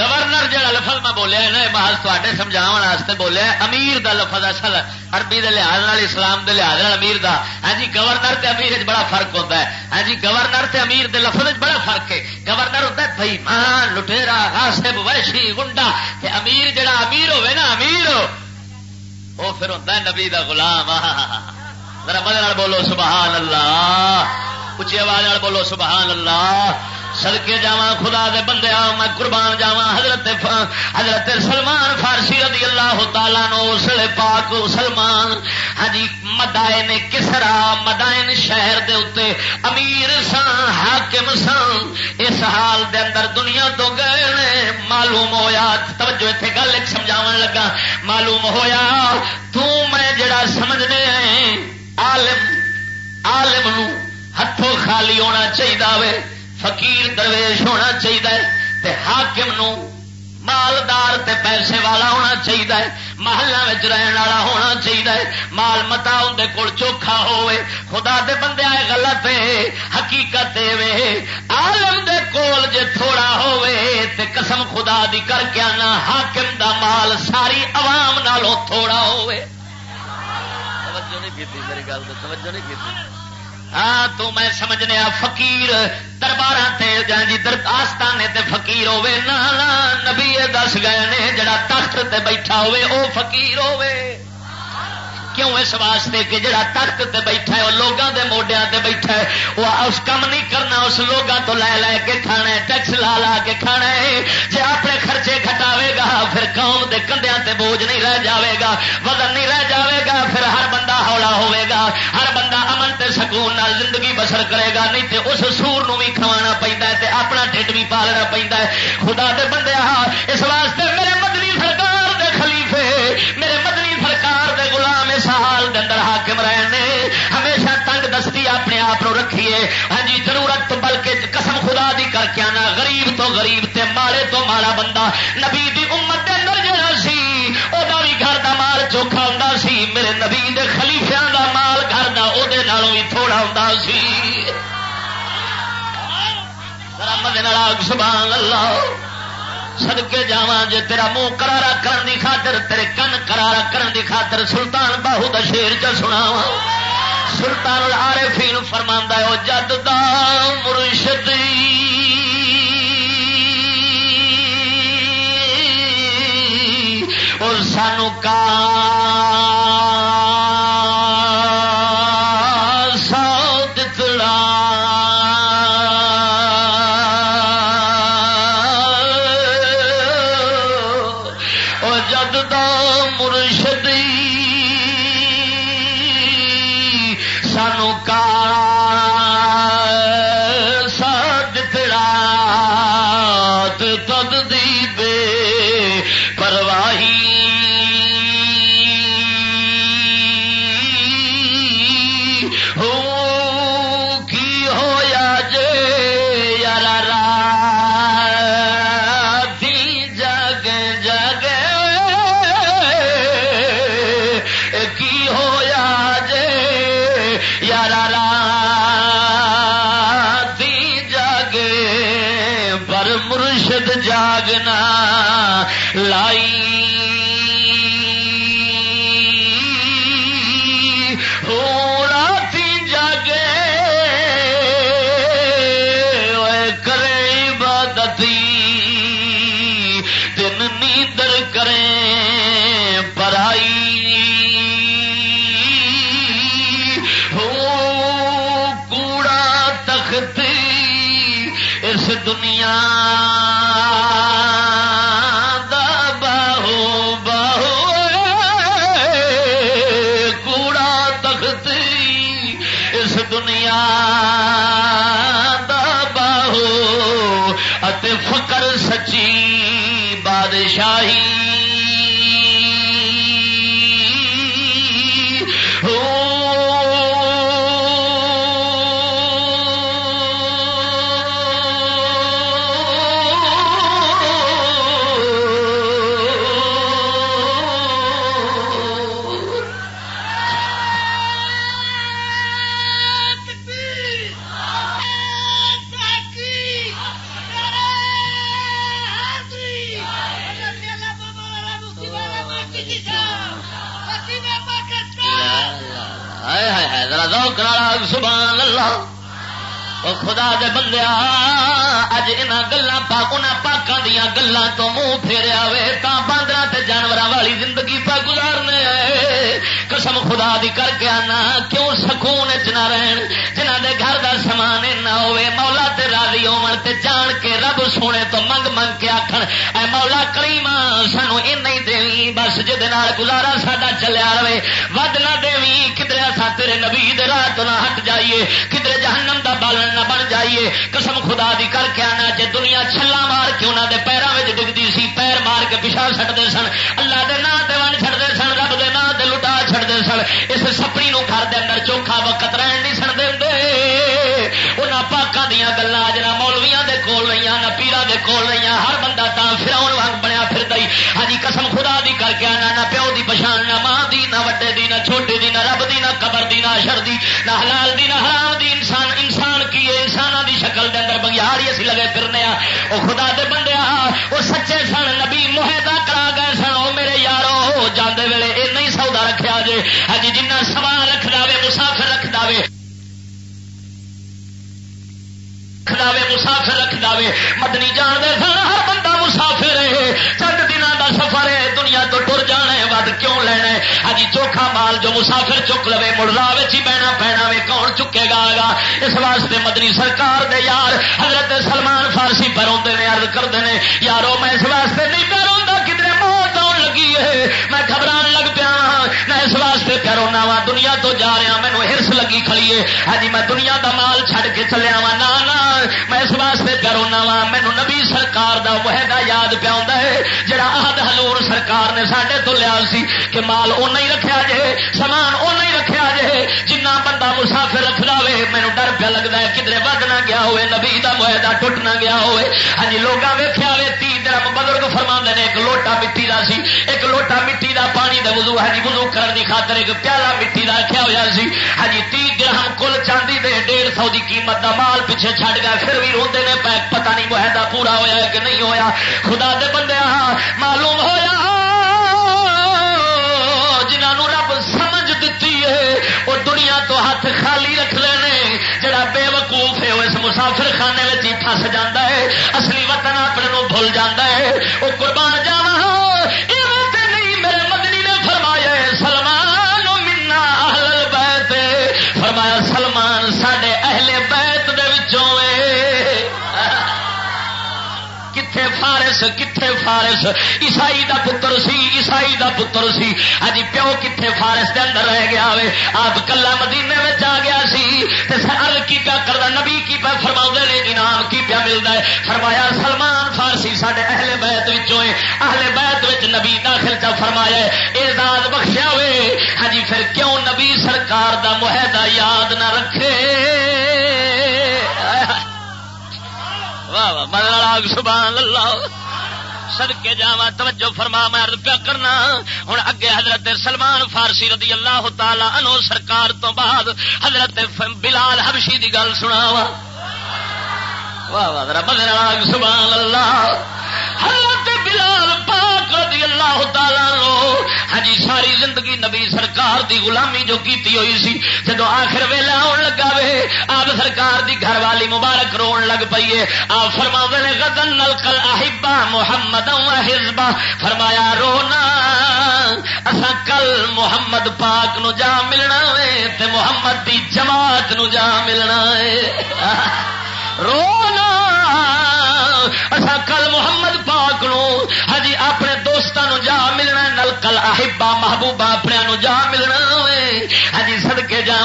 گورنر جہاں لفظ میں بولیا نا محض تے سمجھا بولیا امیر دا لفظ اصل عربی دے لحاظ اسلام دے لحاظ امیر دا۔ ہاں جی گورنر تے امیر بڑا فرق ہوتا ہے۔ ہاں جی گورنر تے امیر دے لفظ بڑا فرق ہے۔ گورنر ہوتا ہے بھائی مان لٹےرا ہاسب ویشی گنڈا تے امیر جڑا امیر ہوے نا، امیر ہو وہ پھر ہوتا ہے نبی دا غلام۔ ذرا مدد بولو، سبحان اللہ۔ اچھی آواز بولو، سبحان اللہ۔ سدکے جا خدا دے بندے میں قربان جاوا حضرت حضرت سلمان فارسی رضی اللہ تعالیٰ نو اسلے پاک سلمان ہاں جی مدائن کسرا، مدائن شہر دے اتے امیر سن حاکم سن اس حال دے اندر دنیا تو گئے نے، معلوم ہویا، توجہ اتنے گل ایک سمجھا لگا، معلوم ہویا، تو میں جڑا سمجھنے عالم عالم نو ہاتھوں خالی ہونا چاہیے فقیر درویش ہونا چاہیے حاکم نو مالدار تے پیسے والا ہونا چاہیے، محلہ رہن والا ہونا چاہیے، مال متا اندر کول چوکھا ہوئے خدا دے بندے آئے غلط حقیقت آلم دے کول جے تھوڑا ہوئے تے قسم خدا دی کر کے آنا، حاکم دا مال ساری عوام نالوں تھوڑا ہوئے توجہ نہیں کی میری گل توجہ نہیں کی ہاں تو میں سمجھنے آ، فقیر دربار جی آستانے تے فقیر ہوے نہ نبی دس گئے نے، جڑا تخت تے بیٹھا ہوے او فقیر ہوے کیوں اس واسطے کہ جڑا تخت تے بیٹھا ہے، وہ لوگوں دے موڈیا تے بیٹھا ہے، وہ اس کام نہیں کرنا، اس لوگوں تو لے لے کے کھانا ہے، ٹیکس لا لا کے کھانا ہے۔ جی اپنے خرچے گھٹاوے گا، پھر قوم دے کندیا تے بوجھ نہیں رہ جاوے گا، وزن نہیں رہ جاوے گا، پھر ہر بندہ ہولا ہوے گا۔ ہر بندہ امن تے سکون نال زندگی بسر کرے گا، نہیں تے اس سور نو بھی کھوانا پہنتا ہے تے اپنا ٹھڈ بھی پالنا پہنتا ہے۔ خدا دے بندے اس واسطے میرے مدنی سرکار دے خلیفے، میرے مدنی دے اندر حاکم رہنے ہمیشہ تنگ دستی اپنے آپ رکھیے۔ ہاں جی ضرورت تو بلکہ قسم خدا دی کر کے آنا، غریب تو غریب تے ماڑے تو ماڑا بندہ۔ نبی دی امت دے اندر جڑا سی وہ بھی گھر دا مال چوکھا ہوں سی، میرے نبی دے خلیفیاں دا مال گھر دا او دے نالوں بھی تھوڑا ہوں سی۔ سبحان اللہ۔ سدکے جا جے تیرا منہ کرارا کرن دی خاطر، تیرے کن کرارا کرن دی خاطر سلطان باہو دا شیر چ سنا سلطان العارفین فرما ہے وہ جد دا مرشدی جی، اور سانو کا خدا دے بندیا اج ان گلا پاک پاکوں دیا گلوں تو منہ پھیریا وے تا باندر جانور والی زندگی پہ گزارنے قسم خدا دی کر کے آنا، کیوں سکون چ نہ رہن؟ جنہ دے گھر دا سامان نہ ہوئے مولا تے راضی ہون تے جان کے رب سونے تو منگ منگ کے آخر اے مولا کریم سانو این نہیں دیوی بس جہد گزارا ساڈا چلیا رہے۔ ود نہ دیوی کدھر سا تیرے نبی دے راہ تو نہ ہٹ جائیے، کدھر جہنم دا بالن نہ بن جائیے۔ قسم خدا دی کر کے آنا جے دنیا چھلا مار کے انہوں دے پیروں میں ڈگتی سی، پیر مار کے پچھا چڑتے سن۔ اللہ دے نا دے ون چڑتے سن، رب دے نا دے لٹا چڑتے سن۔ اس سپری نو گھر دے اندر چوکھا وقت رہن نہیں سن دے انہوں پاکوں دیا گلیں جنا مولویا دے کول رہی نہ پیرا دے کول رہی ہر بندہ تا فراؤن وگ بنیا پھر دئی ہاں جی، قسم خدا دی کر کے آنا، نہ پیو دی پچھان، نہ ماں دی، نہ وڈے دی، نہ چھوٹے دی، نہ رب دی، نہ قبر دی، نہ اشر دی، نہ حلال دی، نہ حرام دی۔ لگے پھرنے وہ خدا دے بندے وہ سچے سن نبی معاہدہ کرا گئے سن وہ میرے یارو جانے ویلے یہ نہیں سودا رکھا جے۔ ہی جی، جنہ سوال رکھ دے مسافر رکھ دے دے مسافر رکھ دے مدنی جان دے سن ہر بندہ مسافر ہے چند دنوں کا سفر ہے دنیا تو ٹر کیوں لینا ہے؟ ہاں جی، ہی چوکھا مال جو مسافر چک لو مڑا ہی بہنا پینا وے، کون چکے گا گا اس واسطے مدنی سرکار دے یار، حضرت سلمان فارسی پر آتے ہیں ارد کرتے ہیں یارو، میں اس واسطے نہیں پہ روا کدھر موت آن لگی ہے؟ میں گھبران لگ پیا ہاں، میں اس واسطے پہ رونا وا دنیا تو جا رہا مینو ہرس لگی کھڑی ہے۔ ہاں جی، میں دنیا دا مال چھڈ کے چلیا وا نہ میں اس واسطے پہ رونا وا مینو نبی سرکار دا وحدہ یاد پیا ہے، جڑا آد سرکار نے سڈے تو لیا سی کہ مال اُن ہی رکھا جائے سامان اُن ہی رکھا جائے جنہ بندہ مسافر رکھ لے مینو ڈر پیا لگتا ہے کدھر ود نہ گیا ہوئے، نبی دا معاہدہ ٹوٹ نہ گیا ہوئے۔ ہاں جی لوگ ویخیا ہوئے تی درم بزرگ فرما نے، ایک لوٹا مٹی دا سی۔ ایک لوٹا مٹی دا پانی دا وضو ہاں جی وضو کرنے کی خاطر ایک پیالہ مٹی دا رکھا ہوا سی۔ ہاں جی، تی گرہم کل چاندی دے ڈیڑھ سو دی قیمت دا مال پیچھے چھڈ گیا، پھر بھی روندے نے پہ پتہ نہیں معاہدہ پورا ہویا ہے کہ نہیں ہویا۔ خدا دے بندے ہاں معلوم ہویا۔ دنیا تو ہاتھ خالی رکھ لینے جڑا بے وقوف ہے، وہ اس مسافر خانے میں ہی پس جا ہے۔ اصلی وطن اپنے بھول جاتا ہے۔ وہ قربان جان فارس کتنے فارس؟ عیسائی دا پتر سی، عیسائی دا پتر سی۔ ہاں جی، پیو کتنے فارس دے اندر رہ گیا ہوئے؟ آپ کلا مدینے میں آ گیا سی سر کی پیا کرتا نبی کی پیا فرما نے، انعام کی پیا ملتا ہے۔ فرمایا، سلمان فارسی سارے اہل بیت اہل بیت نبی داخل چا فرمایا اعزاز بخشیا ہوئے۔ ہاں جی، پھر کیوں نبی سرکار دا معاہدہ یاد نہ رکھے؟ واہ واہ سبحان اللہ۔ سڑکے جاوا توجہ فرما، میں پیا کرنا ہوں اگے حضرت سلمان فارسی رضی اللہ تعالی انو سرکار تو بعد حضرت بلال حبشی دی گل سنا وا واہ واہ سبحان اللہ۔ حضرت بلال پاک رضی اللہ تعالی لو ہاں ساری زندگی نبی سرکار دی غلامی جو کیتی ہوئی سی، جدو آخر ویلا آن لگا وے، آپ سرکار دی گھر والی مبارک رو لگ پیے آپ فرما نے گدن نل کل احبا محمد حزبا فرمایا، رونا اصا کل محمد پاک نو جا ملنا وے، تے محمد دی جماعت نو جا ملنا ہے رونا اصا کل محمد پاک نو ہجی اپنے دوستوں جا ملنا نل کل احبا محبوبہ اپنے جا ملنا ہاں ہجی سدکے جا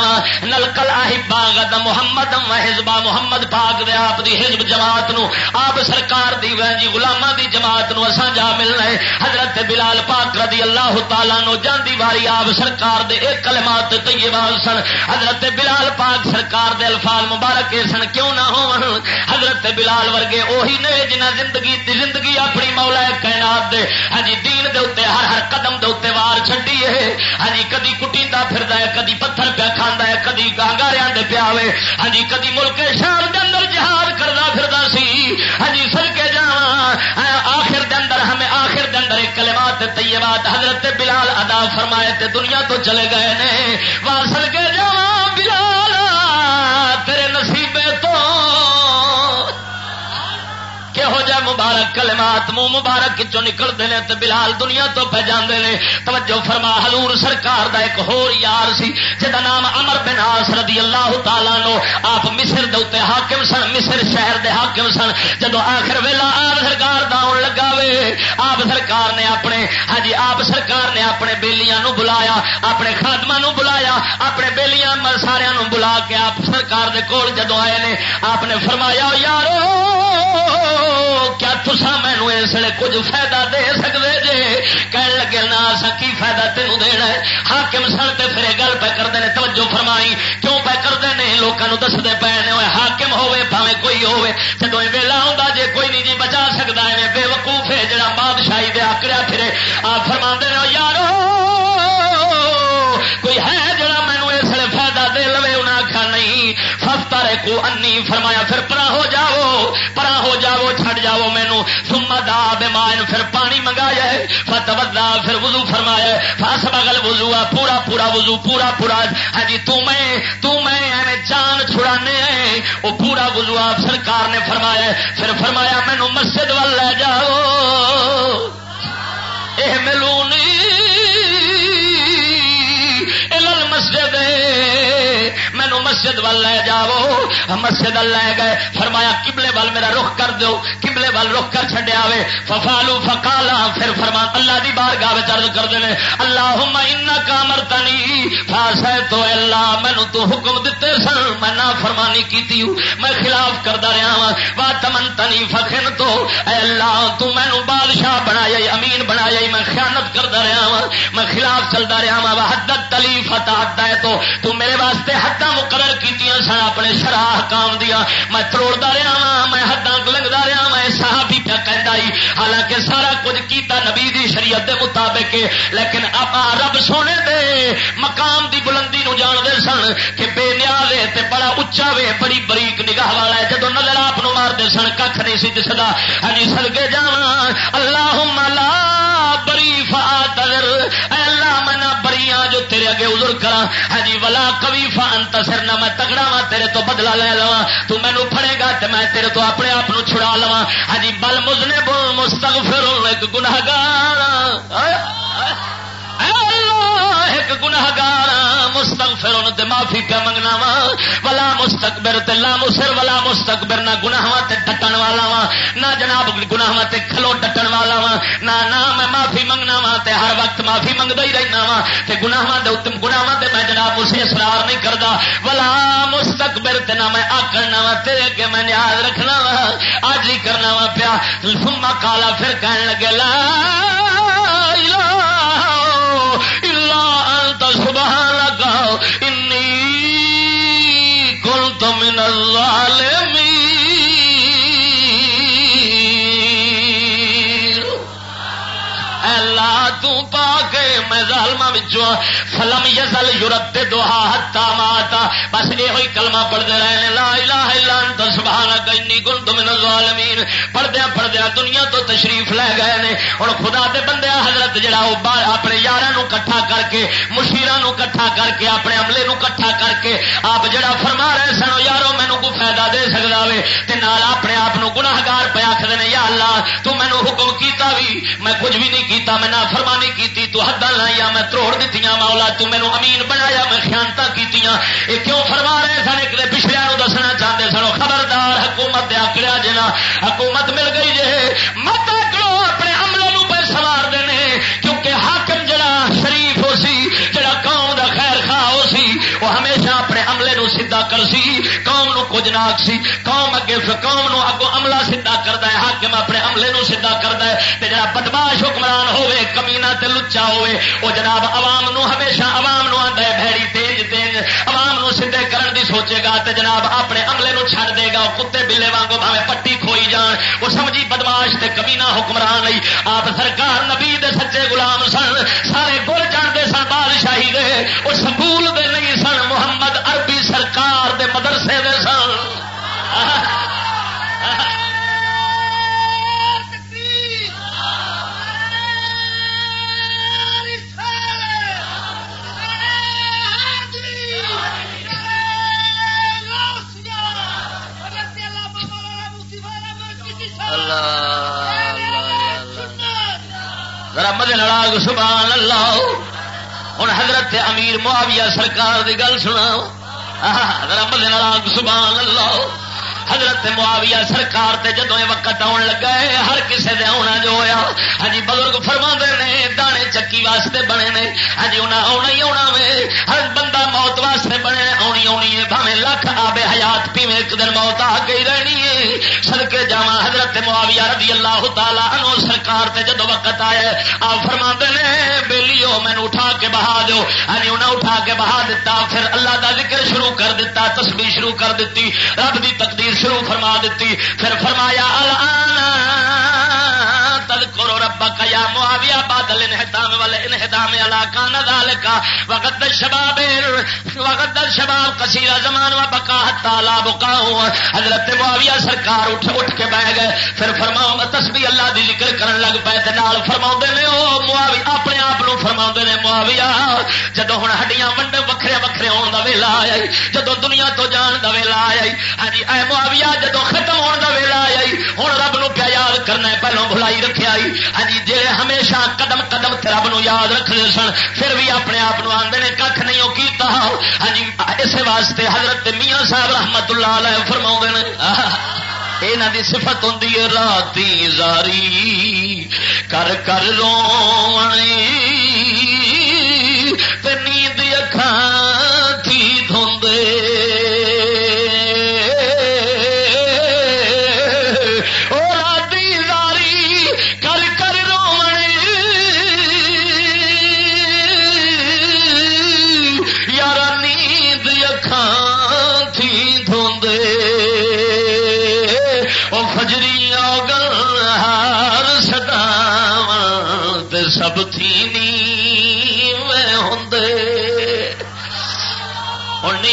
نلکل احبا گد محمد حزبا، محمد پاک دے آپ دی حزب جماعت نو، آپ سرکار دی جی گلاما دی جماعت نو اسا جا ملنا ہے۔ حضرت بلال پاک رضی اللہ تعالی نو جاندی واری آپ سرکار دے ایک کلمات طیبہ سن۔ حضرت بلال پاک سرکار دے الفاظ مبارک سن، کیوں نہ ہو حضرت بلال ورگے وہی نے جنہ زندگی دی زندگی اپنی مولا کائنات دے۔ ہاں جی دین دے اتنے ہر ہر قدم دے اتنے وار چڈی ہے۔ ہاں جی کدی کٹیتا پھردا ہے، کدی پتھر پیا کھانا ہے، کدی گانگاریا دے پیا ہوے ہاں جی کدی ملک شام دے اندر جہاد کردا پھردا سی۔ ہاں جی سر کے جا ہاں، آخر دے اندر ہمیں آخر دے اندر ایک کلمات طیبات حضرت بلال ادا فرمائے تے دنیا تو چلے گئے نے۔ واسل کے مبارک کلمات منہ مبارک چو نکلتے ہیں تو بلال دنیا تو پہ جاندے نے توجہ فرما، حضور سرکار دا ایک ہور یار سی جہاں نام امر بن آس رضی اللہ تعالیٰ نو۔ آپ مصر دے حاکم سن، مصر شہر دے حاکم سن۔ جدو آخر ویلا آپ سرکار داؤن لگا وے، آپ سرکار نے اپنے ہاں جی آپ سرکار نے اپنے بیلیاں نو بلایا، اپنے خادمہ نو بلایا، اپنے بیلیاں سارا بلا کے آپ سرکار دے کول جدو آئے نے، آپ نے فرمایا، یارو کیا تسا مینو اس لیے کچھ فائدہ دے سکتے جے؟ کہنے لگے نہ سا کی فائدہ تینوں دینا ہے؟ حاکم سن تے پھر گل پہ کرتے ہیں توجہ فرمائی۔ کیوں پہ کرتے ہیں لوگوں دستے پے نے حاکم ہوے پاوے کوئی ہوے جدو ویلا آتا جے کوئی نہیں جی بچا سکتا ہے بے وقوف ہے، جڑا بادشاہی دے آکڑیا پھرے آپ فرما دے یارو، کوئی ہے جڑا مینو اس لیے فائدہ دے لو انہیں آخا نہیں فستا رے کو انی، فرمایا، پھر پرا ہو جاؤ پرا ہو جاؤ۔ چھڈ جاؤ مینو۔ سما دا بیمائن پھر پانی منگایا فت ودا پھر وضو فرمایا فس بغل وضو آ پورا پورا وضو، پورا پورا۔ ہاں جی میں ایویں یعنی جان چھڑانے وہ پورا وضو آپ سرکار نے فرمایا پھر فرمایا، مینو مسجد وال لے جاؤ۔ یہ ملو مسجد۔ مینو مسجد وال لے جاؤ۔ مسجد وال لے گئے۔ فرمایا کبلے وال میرا رخ کر دو کبلے وال رخ کر چڈیا وے۔ ففالو فکالا پھر فرما اللہ دی بار گاہ چرد کرتے ہیں اللہ ان کا مرتنی فاس تو اللہ، مینو تو حکم دیتے سن۔ میں نہ فرمانی کی میں خلاف کرتا رہا ہاں۔ وا وا تمن تنی فخر تو۔ اے اللہ، تو مینو بادشاہ بنایا، امین بنایا۔ میں خیانت کرتا رہا وا میں خلاف چلتا رہا ہاں۔ وا حدت تلی فتح ہے تو۔ تو میرے واسطے حداں مقرر کی سن، اپنے شراہ کام دیا میں تروڑتا رہا وا میں حداں لگتا رہا وا صاحب ہی پیا کہ حالانکہ سارا کچھ کیتا نبی دی شریعت دے مطابق لیکن آپ رب سونے دے مقام دی بلندی نو جانتے سن کہ بے نیا تے بڑا اچا وے، بڑی بریک نگاہ والا ہے جدو نظر آپ مارتے سن کھ نہیں سی دستا ہاں جی، سلگے جا اللہ ملا بری فا تیرے اگے ازر کرا ہی ہاں جی ولا کبھی فان تصر نہ میں تگڑا وا تیرے تو بدلا لے لوا تو مینو پڑے گا تو میں تیرے تو اپنے آپ چھڑا لوا ہی ہاں جی بل مزنے بول مستغفر، ایک گناہگار۔ ایک گناہگار مستغفر تے معافی پہ منگنا وا، ولا مستقبر تے لا مسر ولا مستقبر نہ گناہاں تے ڈٹن والا وا، نہ جناب گناہاں تے کھلو ڈٹن والا وا، نہ نہ میں معافی منگنا وا تے ہر وقت معافی منگدا ہی رہنا وا۔ تے گناہاں دے اتم گناہاں تے میں جناب اسے اصرار نہیں کردا۔ ولا مستقبر تے نہ میں آکڑنا وا، تیرے اگے میں نیاز رکھنا وا۔ اج ہی کرنا وا پیا۔ ثم کالا پھر کہن لگے، لا میں ظالما فلم یزل یورت دوہا ہتا ماتا۔ بس یہ ہوئی کلمہ پڑھتے رہے لا الہ الا انت، سبحانک، انی کنت من الظالمین۔ پڑھدیا پڑھدیا دنیا تو تشریف لے گئے نے۔ ہن خدا دے بندے حضرت جڑا او اپنے یاراں نو کٹھا کر کے، مشیراں نو کٹھا کر کے، اپنے عملے نو کٹھا کر کے آپ جڑا فرما رہے سن یارو مینوں کوئی فائدہ دے سکدا وے؟ تے نال اپنے آپ نو گناہگار پیا آکھدے نے، یا اللہ، تو مینوں حکم کیتا بھی میں کچھ بھی نہیں کیتا، میں نہ فرمانی کی تو حد لائی میں تروڑ دیتی مولا تو مینو امین بنایا، میں خیانت کی یہ کیوں فرما رہے سن؟ ایک پچھلے دسنا چاہتے سنو خبردار، حکومت آکڑیا جنا۔ حکومت مل گئی جی مت کرو اپنے عملے نو پہ سوار دینے کیونکہ حاکم جڑا شریف ہو سی، جڑا قوم دا خیر خواہ ہو سی وہ ہمیشہ اپنے عملے نو سیدھا کر سی قوم کچھ ناک سی۔ قوم اگے قوم نو اگو عملہ سیدھا کرتا ہے۔ حاکم اپنے عملے نو سیدھا کرتا ہے۔ تے جڑا بدماش حکمران ہوے کمینا تے لچا ہوے وہ جناب عوام نو ہمیشہ عوام نو آتا ہے بھڑی تیز تیز عوام نو سیدھے کرن دی سوچے گا تے جناب اپنے عملے نو چھڑ دے گا کتے بلے وانگو بھاوے پٹی کھوئی جان۔ وہ سمجھی بدماش تے کمینا حکمران نہیں آپ سرکار نبی دے سچے غلام سن، سارے گل جانتے سن، بادشاہی دے وہ سکول دے نہیں سن، محمد سرکار دے مدرسے دے سن۔ ذرا مدن لڑا سبحان اللہ۔ ہوں حضرت امیر معاویہ سرکار دی گل سناؤ۔ رب لڑاگ سبحان اللہ۔ حضرت معاویہ سرکار تے جدو وقت آن لگا ہے، ہر کسے دے آنا جو ہویا ہاں جی بزرگ فرما نے، دانے چکی واسطے بنے نے ہاں جی انہیں آنا ہی آنا وے، ہر بندہ موت واسطے بنے آنی آنی ہے بھاوے لکھ آبے حیات پیویں ایک دن موت آ گئی رہنی ہے۔ سڑکے جا حضرت معاویہ رضی اللہ تعالی عنہ سرکار تے جدو وقت آئے آپ فرما نے بیلی ہو مینو اٹھا کے بہا دو ہاں جی، انہیں اٹھا کے بہا دیتا پھر اللہ دا ذکر شروع کر دیتا تسبیح شروع کر دیتی رب دی تقدیر شروع فرما دیتی پھر فرمایا الان ربا کیا معاویہ، بادل انہدام والے انہدام علاقہ نال کا وقت شباب وقت شباب کثیر زمان و بکا تالا بکا حضرت معاویہ سرکار اٹھ اٹھ کے بہ گئے، پھر فرماؤ تسبیح اللہ دی ذکر کرن لگ پے نال فرما نے، او معاوی اپنے آپ فرما نے معاویہ جدو ہوں ہڈیاں ونڈ وکھرے وکھرے آن کا ویلا آیا جدو دنیا تو جان کا ویلا آیا ہاں جی اے معاویہ جدو ختم ہونے کا ویلا آیا ہوں رب نو پیا یاد کرنا پہلو بھلائی رکھے آئی ہاں جی ہمیشہ قدم قدم رب نو یاد رکھتے سن، پھر بھی اپنے آپ آدھے نے کھ نہیں وہ کیتا۔ ہاں جی اس واسطے حضرت میاں صاحب رحمت اللہ علیہ فرما نے۔ یہاں کی سفت ہوں راتی زاری، کر کر رو نیند اکھان سب تھی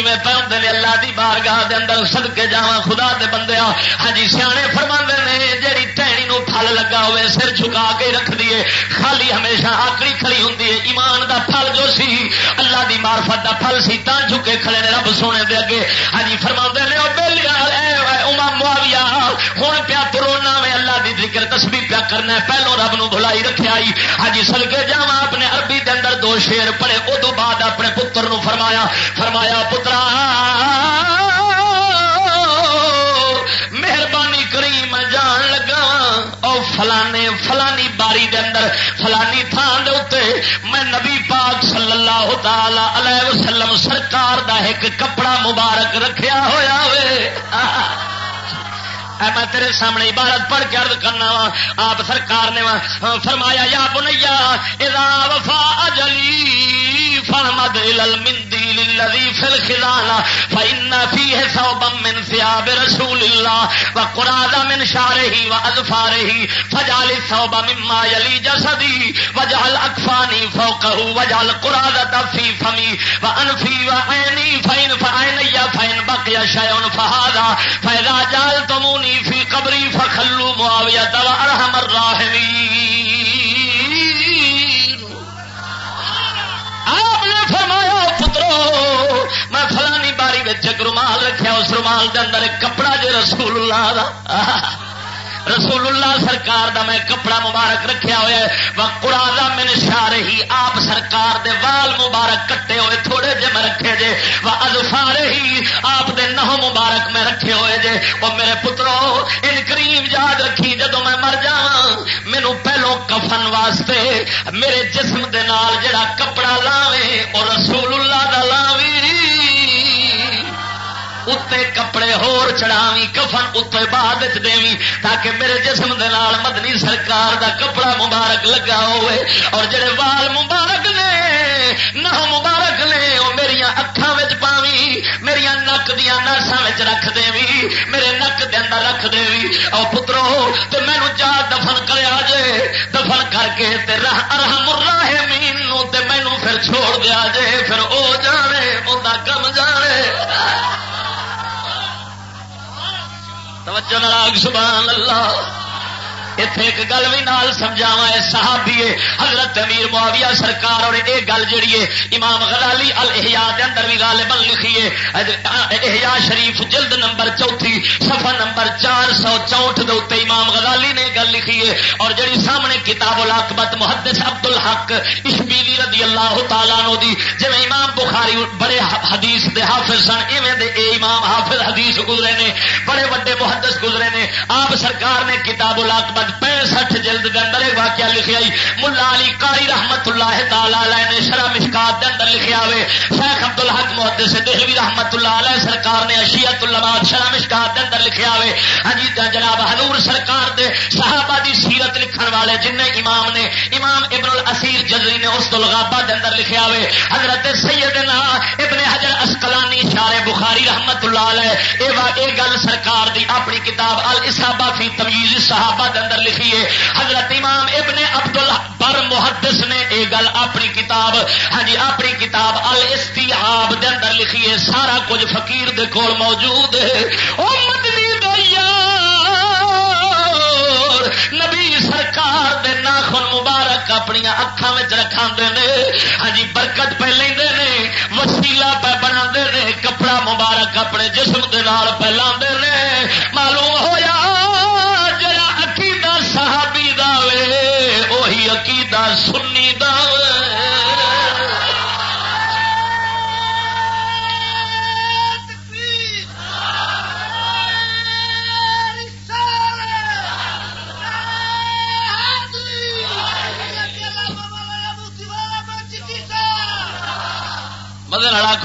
میں پہ اللہ دی بارگاہ دے اندر سد کے جا خدا دے بندے ہاں جی، سیانے فرما نے، جیڑی ٹہنی نو پھل لگا ہوئے، سر چکا کے رکھ دیے خالی ہمیشہ آکڑی کھڑی ہوں ایمان دا پھل جو سی، اللہ دی مارفت دا پھل سی تا چکے کھڑے نے رب سونے دے اگے۔ ہاں جی، فرما نے معاویہ ہوں پیا ترونا ذکر تسبیح پیا کرنا پہلو رب نو بھلائی رکھے آئی۔ ہاں جی سلکے جا اپنے عربی دے اندر دو شیر پڑے ادو بعد اپنے پتر نو فرمایا فرمایا، پترا، مہربانی کری میں جان لگا او فلانے، فلانی باری دے اندر، فلانی تھان دے اتنے میں نبی پاک صلی اللہ تعالی علیہ وسلم سرکار دا ایک کپڑا مبارک رکھیا ہویا ہوئے میں تیرے سامنے عبارت پڑھ کے ارد کرنا وا، آپ سرکار نے فرمایا، یا بنیا، اذا وفا اجلی فرمد المندیل الذي في الخزانه فان فيه ثوبا من ثياب رسول الله وقراذا من شعره واظفاره فجعل الثوب مما يلي جسدي وجعل اكفاني فوقه وجعل قراذه في فمي وانفي وعيني فإن فعيني فإن بقي شيء فهذا، فإذا جعلتموني فی قبری فخلو معاویہ دوا ارحم میں فلانی باری میں رومال رکھا اس رومال کے اندر کپڑا جو رسول اللہ دا۔ رسول اللہ سرکار دا میں کپڑا مبارک رکھیا ہوا ہے۔ قرآن من شار ہی آپ سرکار دے وال مبارک کٹے ہوئے، تھوڑے جے میں رکھے جے۔ وہ ازفار ہی آپ دے نہ مبارک میں رکھے ہوئے جے۔ وہ میرے پترو، ان کریم یاد رکھی، جدو میں مر جا مینو پہلو کفن واسطے میرے جسم دے نال جڑا کپڑا لاوے اور رسول اللہ دا لاوی اتنے کپڑے ہور چڑھاوی کفن اتنے بعد دیوی تاکہ میرے جسم دے نال مدنی سرکار دا کپڑا مبارک لگا ہوئے اور جڑے وال مبارک نے نہ مبارک نے وہ میری اکھان پاوی میری نک دیا نرساں رکھ دے میرے نک دے اندر رکھ دے او پترو تو مینو جا دفن کریا جے دفن کر کے ارحم الراحمین نو تے مینو پھر چھوڑ دیا جے توجہ ناگ سبحان اللہ۔ اتے ایک گل بھی نال سمجھاوا ہے صحابی حضرت امیر معاویہ سرکار، اور یہ گل جیڑی ہے امام غزالی الحیا دے اندر بھی غالبا لکھی ہے شریف جلد نمبر چوتھی، صفحہ نمبر چار سو چونٹ دے امام غزالی نے گل لکھی ہے اور جڑی سامنے کتاب الاقبت محدث عبد الحق اشبیلی رضی اللہ تعالیٰ نو دی جی امام بخاری بڑے حدیث دے حافظ سن، ایویں دے اے امام حافظ حدیث گزرے نے، بڑے وڈے محدث گزرے نے، آپ سرکار نے کتاب الاقبت پینسٹھ جلد کے اندر ایک واقعہ لکھا ملا علی کاری رحمت اللہ تعالی نے شرح مشکات کے اندر لکھا ہوئے۔ شیخ ابد الحق محد سے دہلوی رحمت اللہ علیہ سرکار نے اشیت اللہ شرح مشکات کے اندر لکھا ہوئے۔ ہاں جی جناب حضور سرکار دے صحابہ دی سیرت لکھن والے جن امام نے، امام ابن الاسیر جزری نے اس الغابہ کے اندر لکھا ہوئے۔ حضرت سیدنا ابن حجر اسکلانی شار بخاری رحمت اللہ علیہ، اے گل سرکار دی اپنی کتاب الصابہ فی تمیز صحابہ کے اندر لکھی ہے۔ حضرت امام ابن عبد پر محدث نے یہ گل اپنی کتاب ہاں جی اپنی کتاب الاستیاب دے اندر لکھی ہے۔ سارا کچھ فقیر دے کول موجود ہے۔ او مدنی نبی سرکار دے ناخن مبارک اپنی اکھان رکھا ہاں جی برکت پہ لے وسیلا پہ بنا کپڑا مبارک اپنے جسم کے نال پہ لا معلوم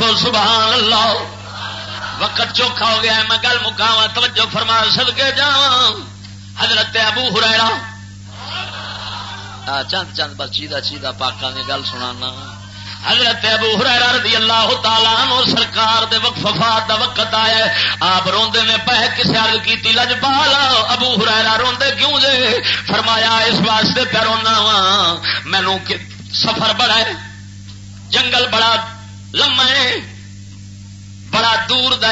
مدن آخو سبحان اللہ۔ وقت چوکھا ہو گیا ہے، میں گل مکاوا توجہ فرما سد کے جا حضرت ابو ہریرا چند چند، بس چیدہ چیدہ پاکا نے گل سنا حضرت ابو ہریرا رضی اللہ تعالیٰ عنہ سرکار دے وقت وفات دا وقت آیا ہے۔ آپ روندے نے پہ کسے عرض کیتی لج پالا ابو ہریرا روندے کیوں جے؟ فرمایا، اس واسطے پہ رونا وا مینو سفر بڑا ہے، جنگل بڑا لما بڑا دور د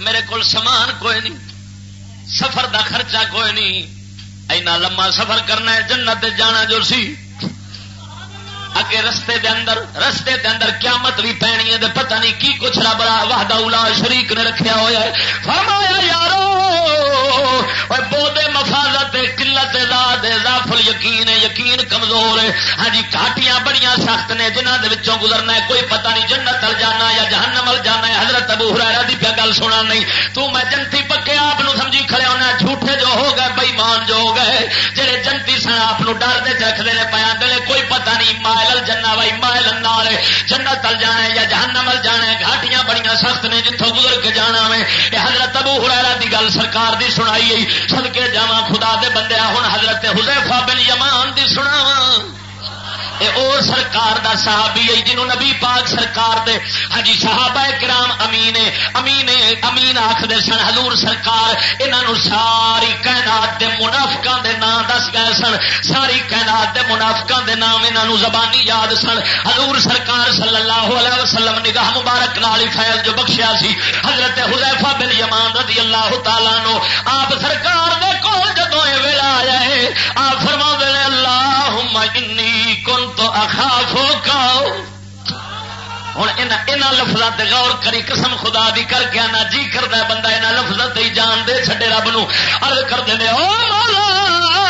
میرے کو سامان کوئی نہیں۔ سفر دا خرچہ کوئی نہیں۔ اینا لما سفر کرنا ہے، جنت جانا جو سی۔ اگے رستے دے اندر، رستے دے اندر قیامت بھی پینی ہے پتہ نہیں کی کچھ رب واہدہ اولا شریک نے رکھیا ہوا ہے۔ فرمایا، یارو بودے مفاظت قلت ذات ضعف یقین یقین کمزور ہے۔ ہاں جی گھاٹیاں بڑیاں سخت نے جنہاں دے وچوں گزرنا ہے، کوئی پتہ نہیں جنت جانا یا جہنم ول جانا ہے۔ حضرت ابو ہریرہ دی پیا گل سنا نہیں۔ تو میں جنتی پکے آپ سمجھی کھڑے ہونا جھوٹے جو ہو گئے، بےمان جو ہو گئے، جڑے جنتی سن آپ ڈر دے رکھتے ہیں پیا کوئی پتہ نہیں ماں مائل جنا وائی مائل نال جنت تل جانا یا جہنم ال جانا گھاٹیاں بڑی سخت نے جتوں گزر کے جانا میں۔ یہ حضرت ابو ہرارا دی گل سرکار دی سنائی گئی سدکے جا خدا دے بندے ہوں حضرت حذیفہ بن یمان دی سناواں۔ اور سرکار دا صحابی ہے جنہوں نبی پاک سرکار دے ہجی ہاں جی، صحابہ کرام امین امین امین آخر سن، حضور سرکار انہوں ساری کائنات دے منافقاں دے نام دس گئے سن، ساری کائنات دے منافقاں دے نام انہوں زبانی یاد سن۔ حضور سرکار صلی اللہ علیہ وسلم نگاہ مبارک نال فیض جو بخشیا سی۔ حضرت حذیفہ بن یمان رضی اللہ تعالیٰ نو آپ سرکار دے کول جدو ویلا کن ہو اخاف کا ہوں یہاں لفظ غور کری، قسم خدا دی کر کے آنا جی کرتا بندہ یہاں لفظ ہی جان دے چڈے رب نو ارد کر دے او مولا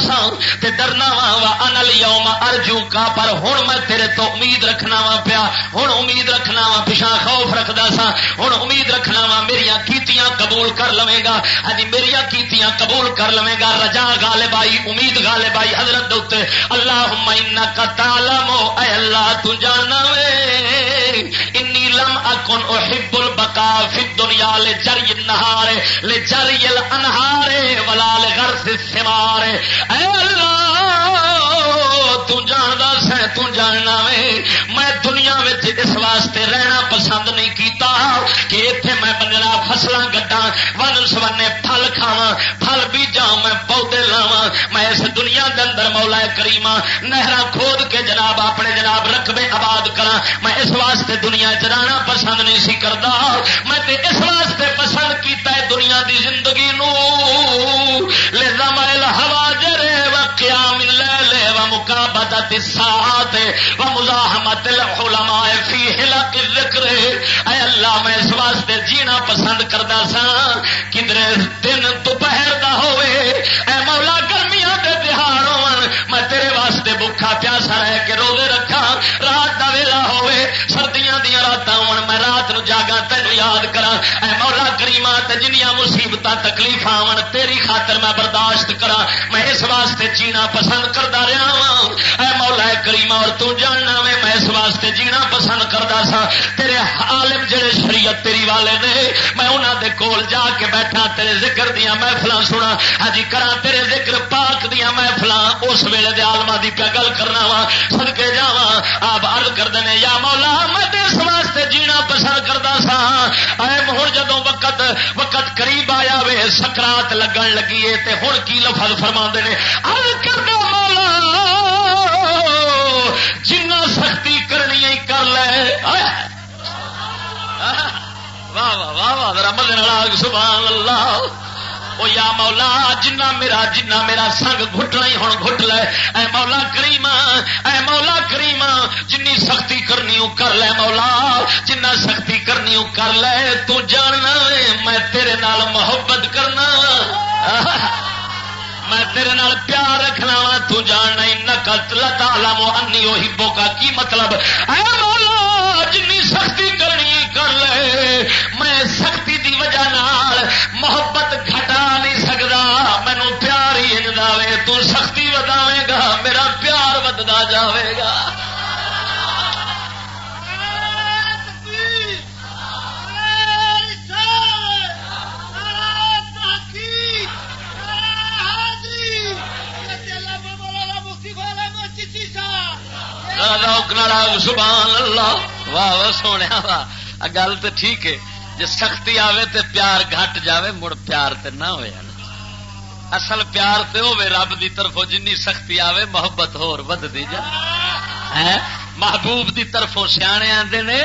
سا تے ڈرنا وا وا انل یوم ارجو کا، پر ہوں میں تیرے تو امید رکھنا وا پیا۔ ہوں امید رکھنا وا پچھا خوف رکھدا سا ہوں امید رکھنا وا میری کیتیاں قبول کر لوے گا۔ ہاں جی، میری کیتیاں قبول کر لوے گا۔ رجا گالے بائی امید گالے بائی حضرت دے اللہ کا تالم اے اللہ تو وے۔ انی لم اکن احب البقا فی الدنیا لے چری النہار، لے چری الانہار، ولا لے غرس الثمار۔ اے اللہ، تو جاندا سے تو جاننا وے میں دنیا اس واسطے رہنا پسند نہیں کیتا کہ اتنے میں بننا فصل گڈا ون سبنے پھل کھاوا پھل بیجا میں پودے لاوا میں اس دنیا کے اندر مولا کریما نہر کھود کے جناب اپنے جناب رقبے آباد کرا میں اس واسطے دنیا چرانا پسند نہیں سی کرتا میں تے اس واسطے پسند کیتا ہے دنیا دی زندگی نو لے زمائل ہوا جرے و قیام مقابدت الساعات و مزاحمت العلماء فی حلق الذکر اے اللہ، میں اس واسطے جینا پسند کردا سا کدھر دن دوپہر دا ہوئے۔ اے مولا، گرمیاں دے دہاڑ ہون، میں تیرے واسطے بھوکا پیاسا رہ کے یاد کرا اے مولا کریما جنیا مصیبت تکلیف آن تیری خاطر میں برداشت کرا میں اس واسطے جینا پسند کرتا رہا وا اے مولا کریما اور تو جاننا میں میں اس واسطے جینا پسند کرتا سا تیرے عالم جڑے شریعت تیری والے نے، میں انہوں دے کول جا کے بیٹھا، تیرے ذکر دیا محفل سنا ہاں جی، کرا تیرے ذکر پاک دیا محفل اس ویلے دے آلما دی پیا گل کرنا وا، سدکے جا آپ ارد کر دینے یا مولا میں اس واسطے جینا پسند کرتا سا اے ہوں جدو وقت وقت قریب آیا وے، سکرات لگن لگی ہے ہوں کی لفظ فرما نے؟ ارد کرتا مولا جنا سختی کرنی کر لے۔ واہ واہ واہ واہ رمضان سبحان اللہ۔ وہ یا مولا جنا میرا جنا میرا سنگ گھٹنا ہی ہوں گھٹ لے، اے مولا کریما اے مولا کریما جنی سختی کرنی کر لے مولا جنا سختی کرنی کر لے، تو جاننا میں تیرے نال محبت کرنا۔ میں تیرے نال پیار رکھنا وا، تو جاننا نقل لتا لو انی وہی بوکا، کی مطلب؟ اے مولا، جنی سختی کرنی کر لے، میں سختی دی وجہ نال محبت گھٹا نہیں سکتا مینو پیار ہی انجاوے تو سختی وداوے گا، میرا پیار ودتا جاوے گا۔ سبحان اللہ۔ واہ واہ، سونے واہ۔ گل تو ٹھیک ہے۔ جی سختی آوے تے پیار گھٹ جاوے، مڑ پیار تے نہ ہوا اصل پیار تے ہوے رب دی طرف جنی سختی آوے، محبت ہور ودتی جا۔ محبوب دی طرف سیانے آتے نے،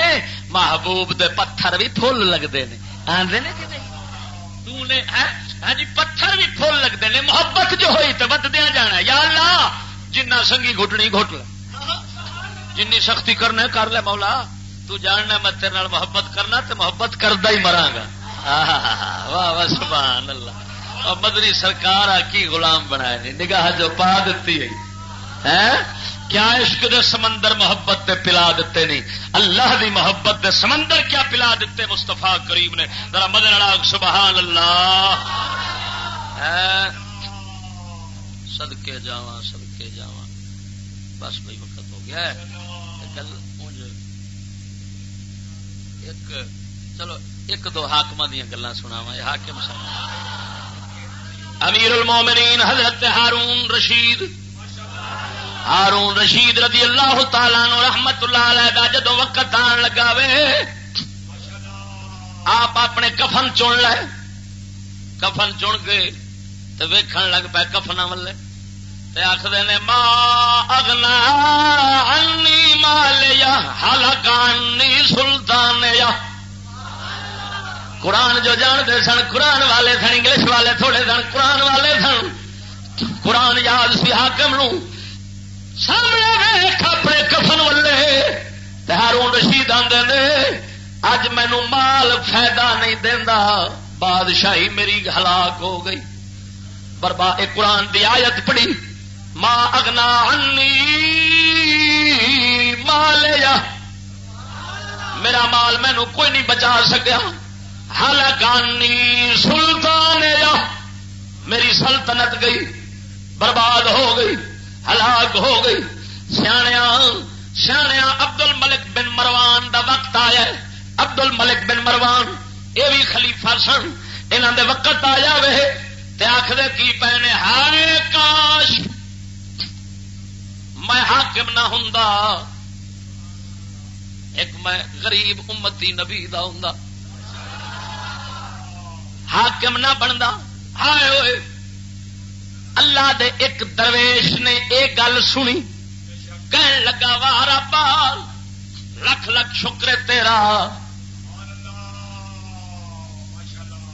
محبوب دے پتھر بھی فل لگتے ہیں آتے نے کہ نہیں؟ ہاں جی پتھر بھی فل لگتے ہیں محبت جو ہوئی تو وددیا جانا یا اللہ، جنہ سنگھی گھٹنی گھٹ لے۔ جنی سختی کرنا کر لے مولا۔ تو جاننا میں تیرے محبت کرنا تو محبت کردا ہی مرا گا واہ واہ، سبحان اللہ۔ اور مدنی سرکار آ کی غلام بنایا نہیں نگاہ جو پا دیتی ہے۔ کیا عشق دے سمندر محبت دے پلا دیتے نہیں؟ اللہ دی محبت دے سمندر کیا پلا دیتے مستفا کریم نے؟ ذرا مدن سبحان اللہ۔ سدکے جاوا سدکے جاوا بس بھائی، وقت ہو گیا ہے۔ ایک چلو، ایک دو حاقم دیا گلا سنا حاکم سنا امیر المومنین حضرت ہارون رشید۔ ہارون رشید رضی اللہ تعالی نو رحمت اللہ علیہ جدو وقت آن لگا وے، آپ اپنے کفن چن لے۔ کفن چن کے تو ویکھن لگ پے کفنا والے آخر نے ماں اگنا انی مالیا ہلکانی سلطان یا قرآن جو جانتے سن، قرآن والے سن، انگلش والے تھوڑے سن، قرآن والے سن۔ قرآن یاد سی حاکم نو۔ سامنے اپنے کفن والے۔ ہارون رشید آدھے نے، اج مینو مال فائدہ نہیں دینا بادشاہی میری ہلاک ہو گئی۔ برباد قرآن دی آیت پڑی ماں اگنا مال میرا مال مینو کوئی نہیں بچا سکیا۔ ہلکانی سلطان یا میری سلطنت گئی، برباد ہو گئی، ہلاک ہو گئی۔ سیاح سیاح ابدل ملک بن مروان دا وقت آیا ابدل ملک بن مروان، یہ بھی خلیفہ سن۔ یہاں دے وقت آیا وے آخر کی پے ہائے کاش! میں حاکم نہ ہوں ایک میں غریب امتی نبی دا ہوں حاکم نہ بنتا ہائے ہوئے اللہ دے ایک درویش نے ایک گل سنی۔ کہن لگا وارا بال لکھ لکھ شکر تیرا۔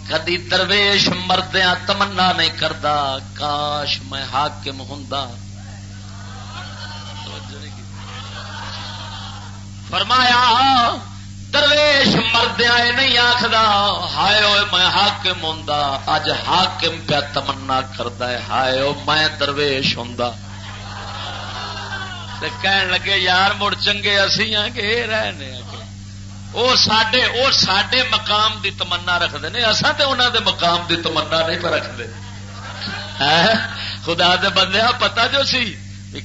کدی درویش مردیا تمنا نہیں کرتا کاش میں حاکم ہوں فرمایا درویش مردیا نہیں آخر ہائے ہوئے میں حاکم ہوں اج حاکم پیا تمنا کرتا ہے، ہائے میں درویش ہوں کہن لگے، یار مڑ چنگے اسی ہاں کہ رہنے وہ سڈے وہ سڈے مقام دی تمنا رکھتے ہیں اصا تو انہوں دے مقام دی تمنا نہیں پہ رکھتے ہاں، خدا دے بندے پتا جو سی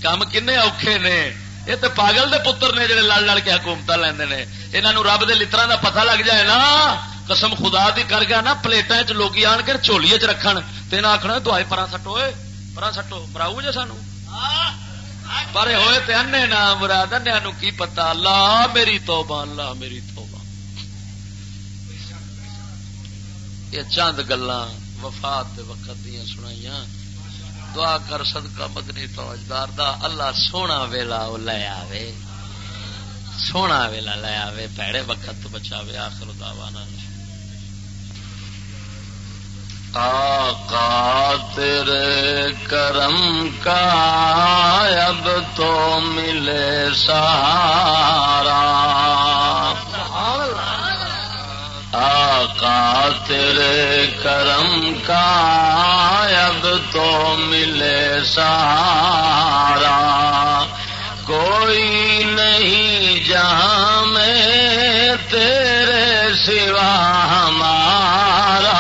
کام کنے اوکھے نے؟ یہ تو پاگل دے پتر نے جڑے لڑ لڑ کے حکومت لینے یہاں رب دے لطرا دا پتہ لگ جائے نا، قسم خدا دی کر گیا نا پلیٹا چ لوگ آن کے چولی چ رکھ تین آخنا دعائیں پرا سٹو پرا سٹو مراؤ جی سانو پر ہوئے تے انے نا مراد انیا نو کی پتا اللہ میری توبہ، اللہ میری توبہ۔ یہ چند گلا وفات دے وقت دیا سنائیاں۔ دعا کر صدقہ مدنی توجدار دا، اللہ سونا ویلا وہ لے آوے۔ سونا ویلا لے آوے پیڑے وقت بچاوے، آخر دعوانا۔ آقا تیرے کرم کا اب تو ملے سارا آقا تیرے کرم کا اب تو ملے سارا کوئی نہیں جہاں میں تیرے سوا ہمارا۔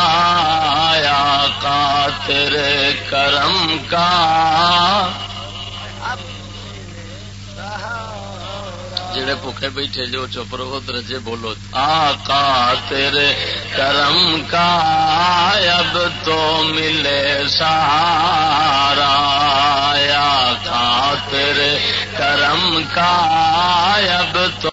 آقا تیرے کرم کا جڑے بھوکے بیٹھے جو چپ رہو درجے بولو آقا تیرے کرم کا اب تو ملے سارا آقا تیرے کرم کا اب تو